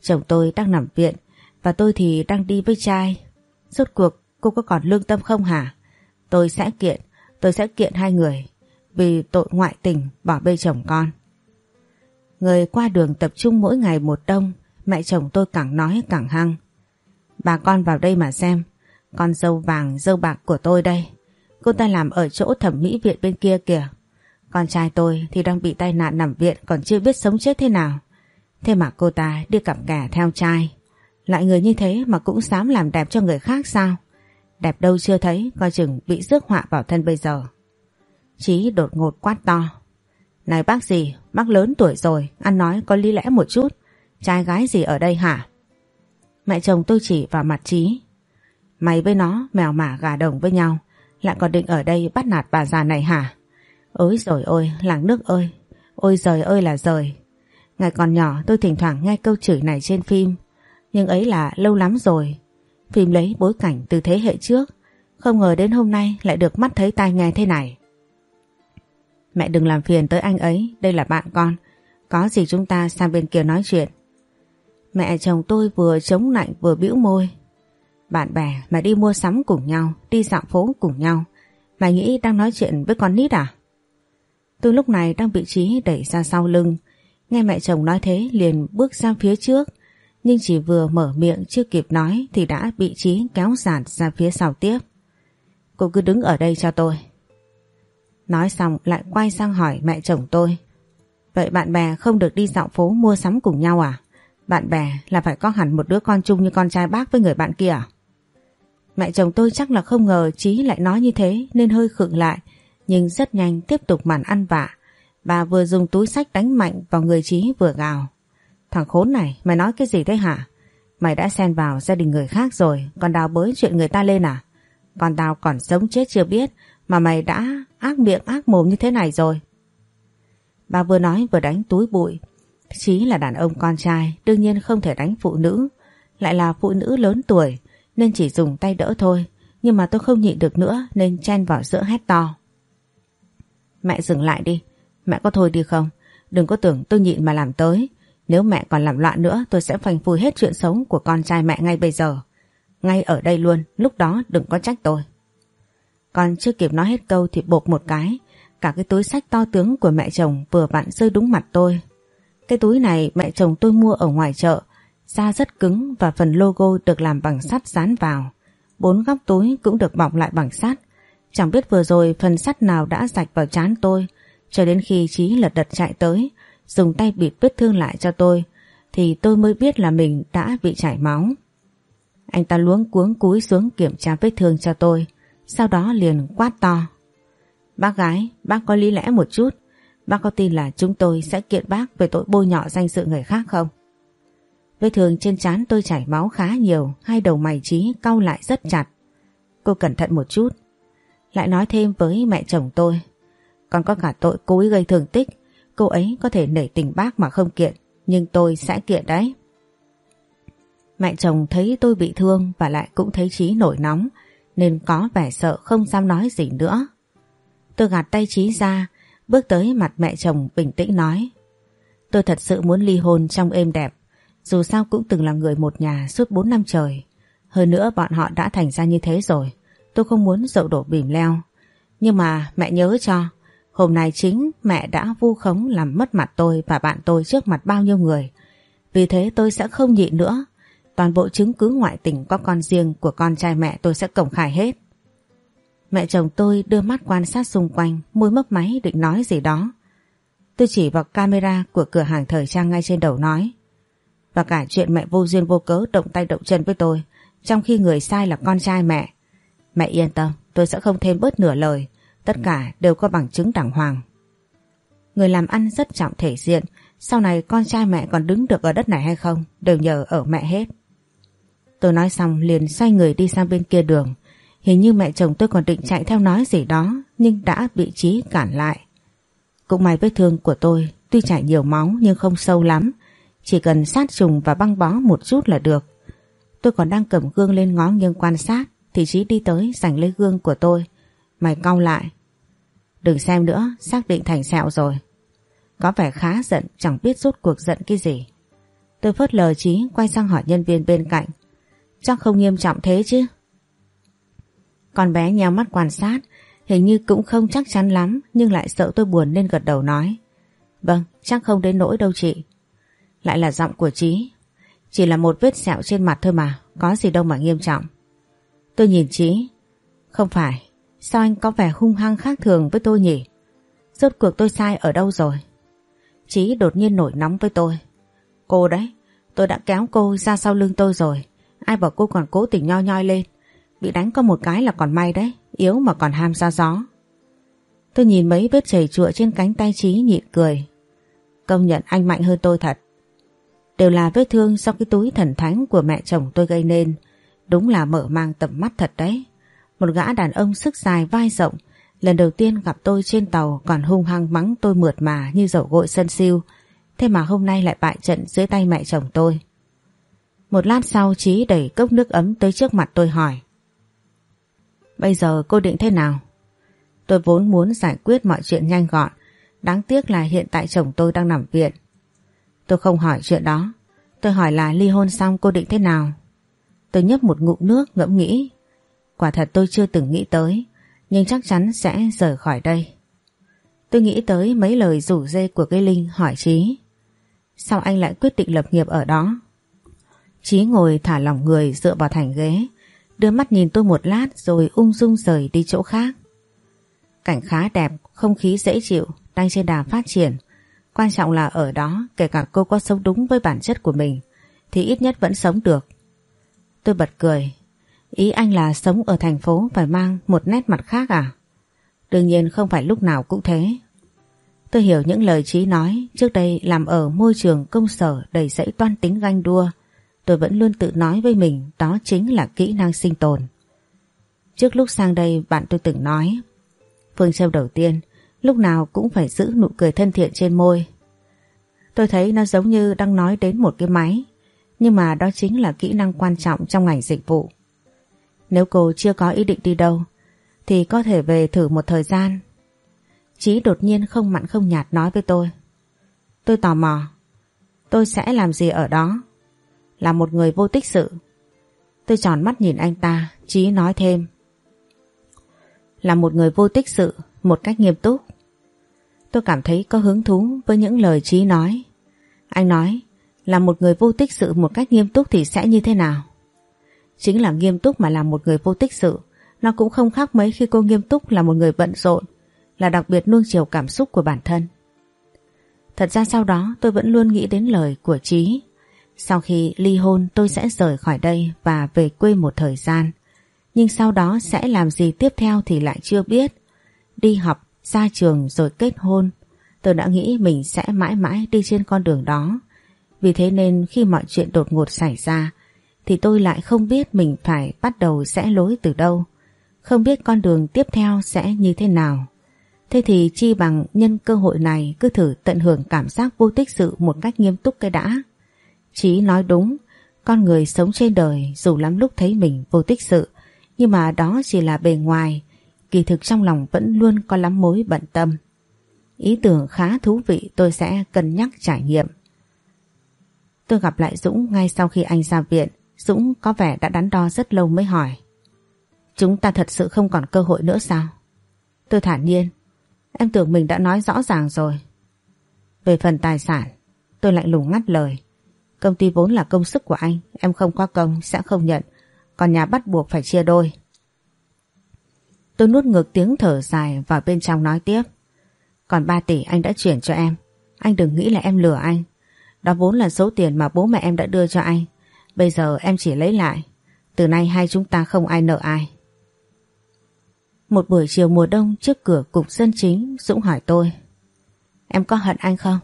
Chồng tôi đang nằm viện và tôi thì đang đi với trai. Rốt cuộc cô có còn lương tâm không hả? Tôi sẽ kiện, tôi sẽ kiện hai người vì tội ngoại tình bỏ bê chồng con. Người qua đường tập trung mỗi ngày một đông, mẹ chồng tôi càng nói càng hăng. Bà con vào đây mà xem, con dâu vàng dâu bạc của tôi đây. Cô ta làm ở chỗ thẩm mỹ viện bên kia kìa. Con trai tôi thì đang bị tai nạn nằm viện còn chưa biết sống chết thế nào. Thế mà cô ta đi cặp kẻ theo trai. Lại người như thế mà cũng dám làm đẹp cho người khác sao? Đẹp đâu chưa thấy, coi chừng bị rước họa vào thân bây giờ. Chí đột ngột quát to. Này bác gì, bác lớn tuổi rồi, ăn nói có lý lẽ một chút. Trai gái gì ở đây hả? Mẹ chồng tôi chỉ vào mặt Chí. Mày với nó mèo mả gà đồng với nhau, lại còn định ở đây bắt nạt bà già này hả? Ôi rồi ôi, làng nước ơi, ôi giời ơi là giời. Ngày còn nhỏ tôi thỉnh thoảng nghe câu chửi này trên phim, nhưng ấy là lâu lắm rồi. Phim lấy bối cảnh từ thế hệ trước, không ngờ đến hôm nay lại được mắt thấy tai nghe thế này. Mẹ đừng làm phiền tới anh ấy, đây là bạn con. Có gì chúng ta sang bên kia nói chuyện. Mẹ chồng tôi vừa chống lạnh vừa bĩu môi. Bạn bè mà đi mua sắm cùng nhau, đi dạo phố cùng nhau. Mày nghĩ đang nói chuyện với con nít à? Tôi lúc này đang bị Trí đẩy ra sau lưng. Nghe mẹ chồng nói thế liền bước ra phía trước. Nhưng chỉ vừa mở miệng chưa kịp nói thì đã bị Trí kéo giản ra phía sau tiếp. Cô cứ đứng ở đây cho tôi. Nói xong lại quay sang hỏi mẹ chồng tôi. Vậy bạn bè không được đi dạo phố mua sắm cùng nhau à? Bạn bè là phải có hẳn một đứa con chung như con trai bác với người bạn kia à? Mẹ chồng tôi chắc là không ngờ Chí lại nói như thế nên hơi khựng lại, nhưng rất nhanh tiếp tục màn ăn vạ. Bà vừa dùng túi sách đánh mạnh vào người Chí vừa gào. Thằng khốn này mày nói cái gì thế hả? Mày đã xen vào gia đình người khác rồi còn đào bới chuyện người ta lên à? Còn tao còn sống chết chưa biết mà mày đã ác miệng ác mồm như thế này rồi. Bà vừa nói vừa đánh túi bụi. Chí là đàn ông con trai, đương nhiên không thể đánh phụ nữ. Lại là phụ nữ lớn tuổi, nên chỉ dùng tay đỡ thôi. Nhưng mà tôi không nhịn được nữa nên chen vào giữa hét to. Mẹ dừng lại đi, mẹ có thôi đi không? Đừng có tưởng tôi nhịn mà làm tới. Nếu mẹ còn làm loạn nữa tôi sẽ phanh phui hết chuyện sống của con trai mẹ ngay bây giờ. Ngay ở đây luôn, lúc đó đừng có trách tôi. Còn chưa kịp nói hết câu thì bột một cái, cả cái túi sách to tướng của mẹ chồng vừa vặn rơi đúng mặt tôi. Cái túi này mẹ chồng tôi mua ở ngoài chợ, da rất cứng và phần logo được làm bằng sắt dán vào. Bốn góc túi cũng được bọc lại bằng sắt. Chẳng biết vừa rồi phần sắt nào đã rạch vào chán tôi, cho đến khi Chí lật đật chạy tới, dùng tay bịt vết thương lại cho tôi, thì tôi mới biết là mình đã bị chảy máu. Anh ta luống cuống cúi xuống kiểm tra vết thương cho tôi, sau đó liền quát to. Bác gái, bác có lý lẽ một chút. Bác có tin là chúng tôi sẽ kiện bác về tội bôi nhọ danh dự người khác không? Vết thương trên trán tôi chảy máu khá nhiều, hai đầu mày trí cau lại rất chặt. Cô cẩn thận một chút. Lại nói thêm với mẹ chồng tôi. Còn có cả tội cố ý gây thương tích. Cô ấy có thể nể tình bác mà không kiện, nhưng tôi sẽ kiện đấy. Mẹ chồng thấy tôi bị thương và lại cũng thấy trí nổi nóng, nên có vẻ sợ không dám nói gì nữa. Tôi gạt tay Trí ra, bước tới mặt mẹ chồng bình tĩnh nói. Tôi thật sự muốn ly hôn trong êm đẹp, dù sao cũng từng là người một nhà suốt 4 năm trời. Hơn nữa bọn họ đã thành ra như thế rồi, tôi không muốn dậu đổ bìm leo. Nhưng mà mẹ nhớ cho, hôm nay chính mẹ đã vu khống làm mất mặt tôi và bạn tôi trước mặt bao nhiêu người. Vì thế tôi sẽ không nhịn nữa, Toàn bộ chứng cứ ngoại tình có con riêng của con trai mẹ tôi sẽ công khai hết. Mẹ chồng tôi đưa mắt quan sát xung quanh, môi mấp máy định nói gì đó. Tôi chỉ vào camera của cửa hàng thời trang ngay trên đầu nói. Và cả chuyện mẹ vô duyên vô cớ động tay động chân với tôi Trong khi người sai là con trai mẹ Mẹ yên tâm tôi sẽ không thêm bớt nửa lời Tất cả đều có bằng chứng đàng hoàng. Người làm ăn rất trọng thể diện, Sau này con trai mẹ còn đứng được ở đất này hay không Đều nhờ ở mẹ hết. Tôi nói xong liền xoay người đi sang bên kia đường. Hình như mẹ chồng tôi còn định chạy theo nói gì đó, Nhưng đã bị Trí cản lại. Cũng may vết thương của tôi Tuy chảy nhiều máu nhưng không sâu lắm, Chỉ cần sát trùng và băng bó một chút là được. Tôi còn đang cầm gương lên ngó nghiêng quan sát, Thì Trí đi tới giành lấy gương của tôi. Mày cau lại Đừng xem nữa, Xác định thành sẹo rồi. Có vẻ khá giận, chẳng biết rút cuộc giận cái gì. Tôi phớt lờ Trí Quay sang hỏi nhân viên bên cạnh. Chắc không nghiêm trọng thế chứ? Con bé nheo mắt quan sát, Hình như cũng không chắc chắn lắm, Nhưng lại sợ tôi buồn nên gật đầu nói. Vâng chắc không đến nỗi đâu chị. Lại là giọng của Trí Chỉ là một vết sẹo trên mặt thôi mà, Có gì đâu mà nghiêm trọng. Tôi nhìn Trí Không phải Sao anh có vẻ hung hăng khác thường với tôi nhỉ? Rốt cuộc tôi sai ở đâu rồi? Chí đột nhiên nổi nóng với tôi. Cô đấy, Tôi đã kéo cô ra sau lưng tôi rồi. Ai bảo cô còn cố tình nho nhoi lên? Bị đánh có một cái là còn may đấy, Yếu mà còn ham ra gió. Tôi nhìn mấy vết chảy chụa trên cánh tay Chí nhịn cười. Công nhận anh mạnh hơn tôi thật. Đều là vết thương sau cái túi thần thánh của mẹ chồng tôi gây nên. Đúng là mở mang tầm mắt thật đấy. Một gã đàn ông sức dài vai rộng. Lần đầu tiên gặp tôi trên tàu còn hung hăng mắng tôi mượt mà như dầu gội sân siêu. Thế mà hôm nay lại bại trận dưới tay mẹ chồng tôi. Một lát sau Trí đẩy cốc nước ấm tới trước mặt tôi hỏi. Bây giờ cô định thế nào? Tôi vốn muốn giải quyết mọi chuyện nhanh gọn. Đáng tiếc là hiện tại chồng tôi đang nằm viện. Tôi không hỏi chuyện đó. Tôi hỏi là ly hôn xong cô định thế nào? Tôi nhấp một ngụm nước ngẫm nghĩ. Quả thật tôi chưa từng nghĩ tới Nhưng chắc chắn sẽ rời khỏi đây Tôi nghĩ tới mấy lời rủ dê của cây Linh hỏi Trí Sao anh lại quyết định lập nghiệp ở đó Trí ngồi thả lỏng người dựa vào thành ghế Đưa mắt nhìn tôi một lát rồi ung dung rời đi chỗ khác Cảnh khá đẹp, không khí dễ chịu, đang trên đà phát triển. Quan trọng là ở đó, kể cả cô có sống đúng với bản chất của mình, thì ít nhất vẫn sống được. Tôi bật cười. Ý anh là sống ở thành phố phải mang một nét mặt khác à? Đương nhiên không phải lúc nào cũng thế. Tôi hiểu những lời Trí nói trước đây làm ở môi trường công sở đầy dẫy toan tính ganh đua. Tôi vẫn luôn tự nói với mình đó chính là kỹ năng sinh tồn. Trước lúc sang đây bạn tôi từng nói Phương châm đầu tiên lúc nào cũng phải giữ nụ cười thân thiện trên môi. Tôi thấy nó giống như đang nói đến một cái máy, nhưng mà đó chính là kỹ năng quan trọng trong ngành dịch vụ. Nếu cô chưa có ý định đi đâu, thì có thể về thử một thời gian. Chí đột nhiên không mặn không nhạt nói với tôi. Tôi tò mò, tôi sẽ làm gì ở đó? Là một người vô tích sự. Tôi tròn mắt nhìn anh ta, Chí nói thêm. Là một người vô tích sự một cách nghiêm túc. Tôi cảm thấy có hứng thú với những lời chí nói. Anh nói là một người vô tích sự một cách nghiêm túc thì sẽ như thế nào? Chính là nghiêm túc mà làm một người vô tích sự. Nó cũng không khác mấy khi cô nghiêm túc là một người bận rộn, là đặc biệt nuông chiều cảm xúc của bản thân. Thật ra sau đó tôi vẫn luôn nghĩ đến lời của Trí. Sau khi ly hôn tôi sẽ rời khỏi đây và về quê một thời gian. Nhưng sau đó sẽ làm gì tiếp theo thì lại chưa biết đi học, ra trường rồi kết hôn. Tôi đã nghĩ mình sẽ mãi mãi đi trên con đường đó. Vì thế nên khi mọi chuyện đột ngột xảy ra thì tôi lại không biết mình phải bắt đầu sẽ lối từ đâu. Không biết con đường tiếp theo sẽ như thế nào. Thế thì chi bằng nhân cơ hội này cứ thử tận hưởng cảm giác vô tích sự một cách nghiêm túc cái đã. Chí nói đúng, con người sống trên đời dù lắm lúc thấy mình vô tích sự, nhưng mà đó chỉ là bề ngoài, kỳ thực trong lòng vẫn luôn có lắm mối bận tâm. Ý tưởng khá thú vị tôi sẽ cân nhắc trải nghiệm. Tôi gặp lại Dũng ngay sau khi anh ra viện. Dũng có vẻ đã đắn đo rất lâu mới hỏi. Chúng ta thật sự không còn cơ hội nữa sao? Tôi thản nhiên. Em tưởng mình đã nói rõ ràng rồi. Về phần tài sản, tôi lạnh lùng ngắt lời. Công ty vốn là công sức của anh, em không có công sẽ không nhận, còn nhà bắt buộc phải chia đôi. Tôi nuốt ngược tiếng thở dài vào bên trong nói tiếp. Còn 3 tỷ anh đã chuyển cho em. Anh đừng nghĩ là em lừa anh. Đó vốn là số tiền mà bố mẹ em đã đưa cho anh. Bây giờ em chỉ lấy lại. Từ nay hai chúng ta không ai nợ ai. Một buổi chiều mùa đông trước cửa cục dân chính, Dũng hỏi tôi, Em có hận anh không?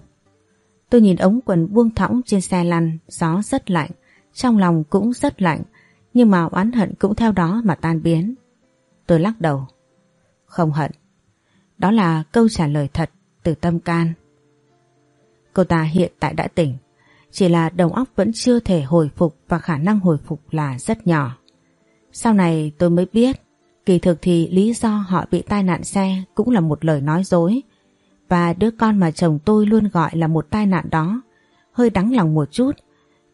Tôi nhìn ống quần buông thõng trên xe lăn, Gió rất lạnh, Trong lòng cũng rất lạnh, Nhưng mà oán hận cũng theo đó mà tan biến Tôi lắc đầu, Không hận Đó là câu trả lời thật từ tâm can Cô ta hiện tại đã tỉnh chỉ là đầu óc vẫn chưa thể hồi phục Và khả năng hồi phục là rất nhỏ Sau này tôi mới biết Kỳ thực thì lý do họ bị tai nạn xe cũng là một lời nói dối. Và đứa con mà chồng tôi luôn gọi là một tai nạn đó, hơi đắng lòng một chút,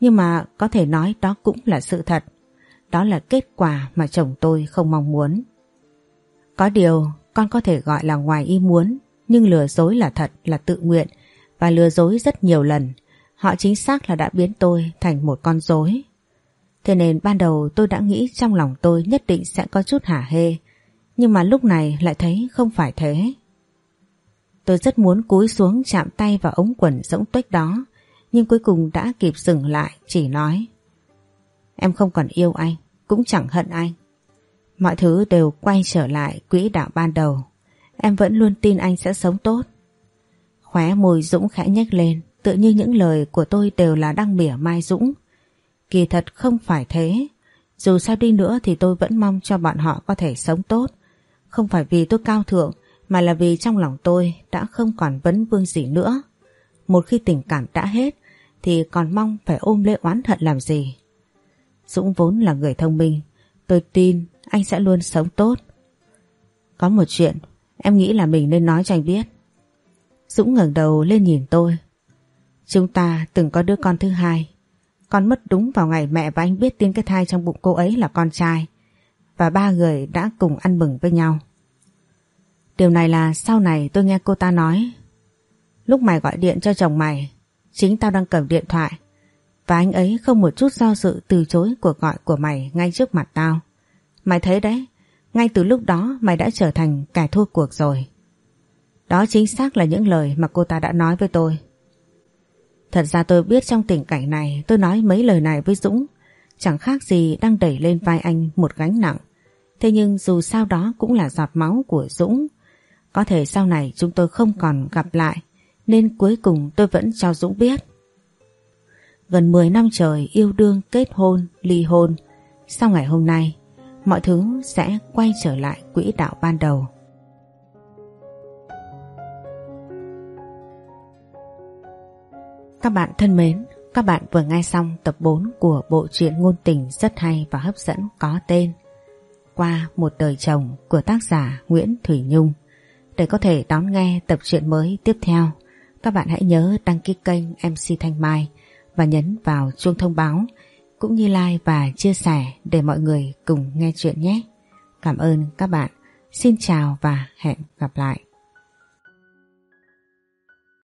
nhưng mà có thể nói đó cũng là sự thật. Đó là kết quả mà chồng tôi không mong muốn. Có điều con có thể gọi là ngoài ý muốn, nhưng lừa dối là thật, là tự nguyện và lừa dối rất nhiều lần. Họ chính xác là đã biến tôi thành một con rối. Thế nên ban đầu tôi đã nghĩ trong lòng tôi nhất định sẽ có chút hả hê, nhưng mà lúc này lại thấy không phải thế. Tôi rất muốn cúi xuống chạm tay vào ống quần rỗng tuếch đó, nhưng cuối cùng đã kịp dừng lại, chỉ nói. Em không còn yêu anh, cũng chẳng hận anh. Mọi thứ đều quay trở lại quỹ đạo ban đầu. Em vẫn luôn tin anh sẽ sống tốt. Khóe môi Dũng khẽ nhếch lên, tự như những lời của tôi đều là đăng mỉa Mai Dũng. Kỳ thật không phải thế. Dù sao đi nữa thì tôi vẫn mong cho bọn họ có thể sống tốt. Không phải vì tôi cao thượng, mà là vì trong lòng tôi đã không còn vấn vương gì nữa. Một khi tình cảm đã hết, thì còn mong phải ôm lễ oán hận làm gì. Dũng vốn là người thông minh. Tôi tin anh sẽ luôn sống tốt. Có một chuyện, em nghĩ là mình nên nói cho anh biết. Dũng ngẩng đầu lên nhìn tôi. Chúng ta từng có đứa con thứ hai con mất đúng vào ngày mẹ và anh biết tin cái thai trong bụng cô ấy là con trai và ba người đã cùng ăn mừng với nhau. Điều này là sau này tôi nghe cô ta nói lúc mày gọi điện cho chồng mày chính tao đang cầm điện thoại và anh ấy không một chút do dự từ chối cuộc gọi của mày ngay trước mặt tao. Mày thấy đấy, ngay từ lúc đó mày đã trở thành kẻ thua cuộc rồi. Đó chính xác là những lời mà cô ta đã nói với tôi. Thật ra tôi biết trong tình cảnh này tôi nói mấy lời này với Dũng chẳng khác gì đang đẩy lên vai anh một gánh nặng. Thế nhưng dù sao đó cũng là giọt máu của Dũng. Có thể sau này chúng tôi không còn gặp lại nên cuối cùng tôi vẫn cho Dũng biết. Gần 10 năm trời yêu đương, kết hôn, ly hôn. Sau ngày hôm nay, mọi thứ sẽ quay trở lại quỹ đạo ban đầu. Các bạn thân mến, các bạn vừa nghe xong tập 4 của bộ truyện ngôn tình rất hay và hấp dẫn có tên Qua một đời chồng của tác giả Nguyễn Thủy Nhung. Để có thể đón nghe tập truyện mới tiếp theo, các bạn hãy nhớ đăng ký kênh MC Thanh Mai và nhấn vào chuông thông báo cũng như like và chia sẻ để mọi người cùng nghe chuyện nhé. Cảm ơn các bạn. Xin chào và hẹn gặp lại.